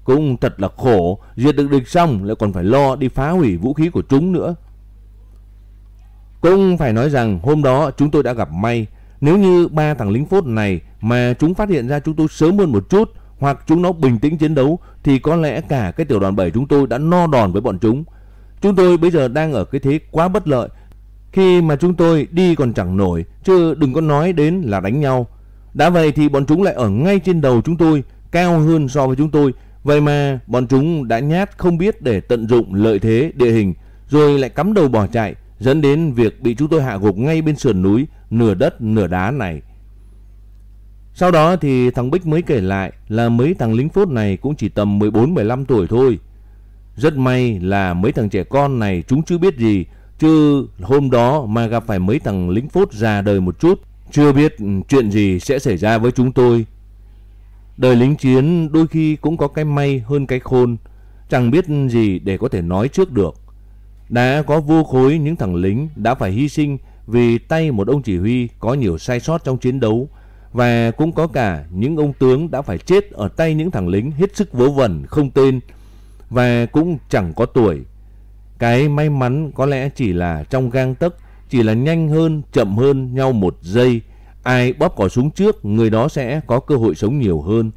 Cũng thật là khổ, diệt được địch xong lại còn phải lo đi phá hủy vũ khí của chúng nữa. Cũng phải nói rằng hôm đó chúng tôi đã gặp may. Nếu như ba thằng lính phốt này mà chúng phát hiện ra chúng tôi sớm hơn một chút hoặc chúng nó bình tĩnh chiến đấu thì có lẽ cả cái tiểu đoàn 7 chúng tôi đã no đòn với bọn chúng. Chúng tôi bây giờ đang ở cái thế quá bất lợi khi mà chúng tôi đi còn chẳng nổi, chứ đừng có nói đến là đánh nhau. Đã vậy thì bọn chúng lại ở ngay trên đầu chúng tôi, cao hơn so với chúng tôi. Vậy mà bọn chúng đã nhát không biết để tận dụng lợi thế địa hình, rồi lại cắm đầu bỏ chạy, dẫn đến việc bị chúng tôi hạ gục ngay bên sườn núi, nửa đất nửa đá này. Sau đó thì thằng Bích mới kể lại là mấy thằng lính phốt này cũng chỉ tầm 14-15 tuổi thôi. Rất may là mấy thằng trẻ con này chúng chưa biết gì, Chứ hôm đó mà gặp phải mấy thằng lính phốt già đời một chút, chưa biết chuyện gì sẽ xảy ra với chúng tôi. Đời lính chiến đôi khi cũng có cái may hơn cái khôn, chẳng biết gì để có thể nói trước được. Đã có vô khối những thằng lính đã phải hy sinh vì tay một ông chỉ huy có nhiều sai sót trong chiến đấu và cũng có cả những ông tướng đã phải chết ở tay những thằng lính hết sức vớ vẩn không tên và cũng chẳng có tuổi cái may mắn có lẽ chỉ là trong gang tấc, chỉ là nhanh hơn, chậm hơn nhau một giây. Ai bóp cò súng trước, người đó sẽ có cơ hội sống nhiều hơn.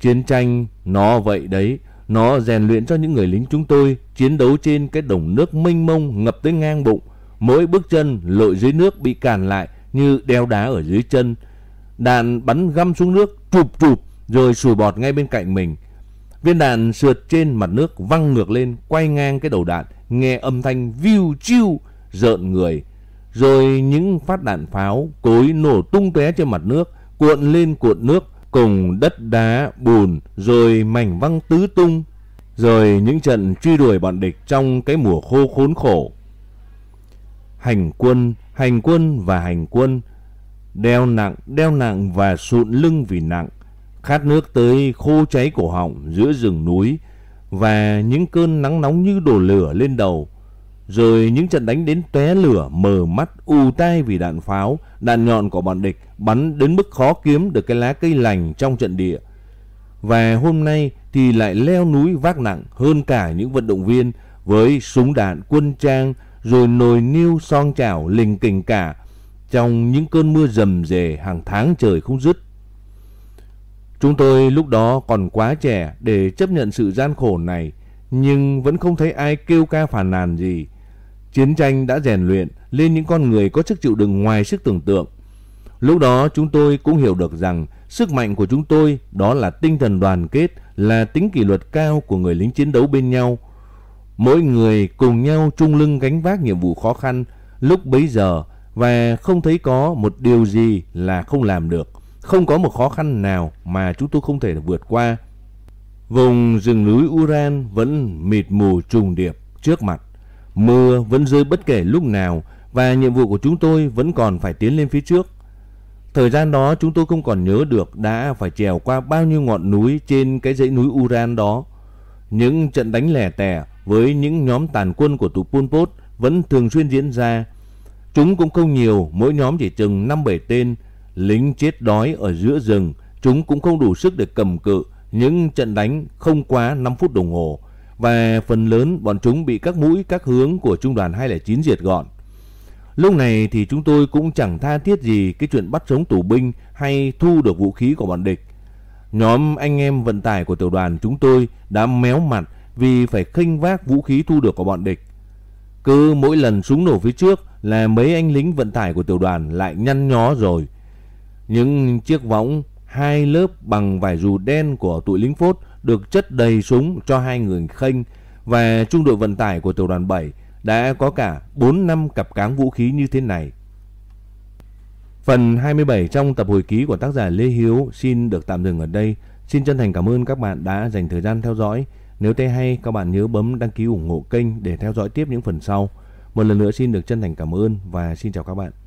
Chiến tranh, nó vậy đấy. Nó rèn luyện cho những người lính chúng tôi chiến đấu trên cái đồng nước mênh mông ngập tới ngang bụng. Mỗi bước chân lội dưới nước bị cản lại như đeo đá ở dưới chân. Đạn bắn găm xuống nước, chụp chụp rồi sùi bọt ngay bên cạnh mình. Viên đạn sượt trên mặt nước văng ngược lên, quay ngang cái đầu đạn, nghe âm thanh viu chiu, rợn người. Rồi những phát đạn pháo cối nổ tung tóe trên mặt nước, cuộn lên cuộn nước cùng đất đá, bùn, rồi mảnh văng tứ tung. Rồi những trận truy đuổi bọn địch trong cái mùa khô khốn khổ. Hành quân, hành quân và hành quân, đeo nặng, đeo nặng và sụn lưng vì nặng khát nước tới khô cháy cổ họng giữa rừng núi và những cơn nắng nóng như đổ lửa lên đầu. Rồi những trận đánh đến tóe lửa mờ mắt u tai vì đạn pháo, đạn nhọn của bọn địch bắn đến mức khó kiếm được cái lá cây lành trong trận địa. Và hôm nay thì lại leo núi vác nặng hơn cả những vận động viên với súng đạn quân trang rồi nồi niêu son chảo lình kình cả trong những cơn mưa rầm rề hàng tháng trời không dứt. Chúng tôi lúc đó còn quá trẻ để chấp nhận sự gian khổ này, nhưng vẫn không thấy ai kêu ca phàn nàn gì. Chiến tranh đã rèn luyện lên những con người có sức chịu đựng ngoài sức tưởng tượng. Lúc đó chúng tôi cũng hiểu được rằng sức mạnh của chúng tôi đó là tinh thần đoàn kết, là tính kỷ luật cao của người lính chiến đấu bên nhau. Mỗi người cùng nhau chung lưng gánh vác nhiệm vụ khó khăn lúc bấy giờ và không thấy có một điều gì là không làm được. Không có một khó khăn nào mà chúng tôi không thể vượt qua. Vùng rừng núi Uran vẫn mịt mù trùng điệp trước mặt. Mưa vẫn rơi bất kể lúc nào và nhiệm vụ của chúng tôi vẫn còn phải tiến lên phía trước. Thời gian đó chúng tôi không còn nhớ được đã phải trèo qua bao nhiêu ngọn núi trên cái dãy núi Uran đó. Những trận đánh lẻ tẻ với những nhóm tàn quân của tụ Pol Pot vẫn thường xuyên diễn ra. Chúng cũng không nhiều, mỗi nhóm chỉ chừng 5-7 tên Lính chết đói ở giữa rừng, chúng cũng không đủ sức để cầm cự những trận đánh không quá 5 phút đồng hồ và phần lớn bọn chúng bị các mũi, các hướng của trung đoàn 209 diệt gọn. Lúc này thì chúng tôi cũng chẳng tha thiết gì cái chuyện bắt sống tù binh hay thu được vũ khí của bọn địch. Nhóm anh em vận tải của tiểu đoàn chúng tôi đã méo mặt vì phải khinh vác vũ khí thu được của bọn địch. Cứ mỗi lần súng nổ phía trước là mấy anh lính vận tải của tiểu đoàn lại nhăn nhó rồi. Những chiếc võng hai lớp bằng vải dù đen của tụi lính phốt được chất đầy súng cho hai người khênh và trung đội vận tải của tiểu đoàn 7 đã có cả 4 năm cặp cáng vũ khí như thế này. Phần 27 trong tập hồi ký của tác giả Lê Hiếu xin được tạm dừng ở đây. Xin chân thành cảm ơn các bạn đã dành thời gian theo dõi. Nếu thấy hay, các bạn nhớ bấm đăng ký ủng hộ kênh để theo dõi tiếp những phần sau. Một lần nữa xin được chân thành cảm ơn và xin chào các bạn.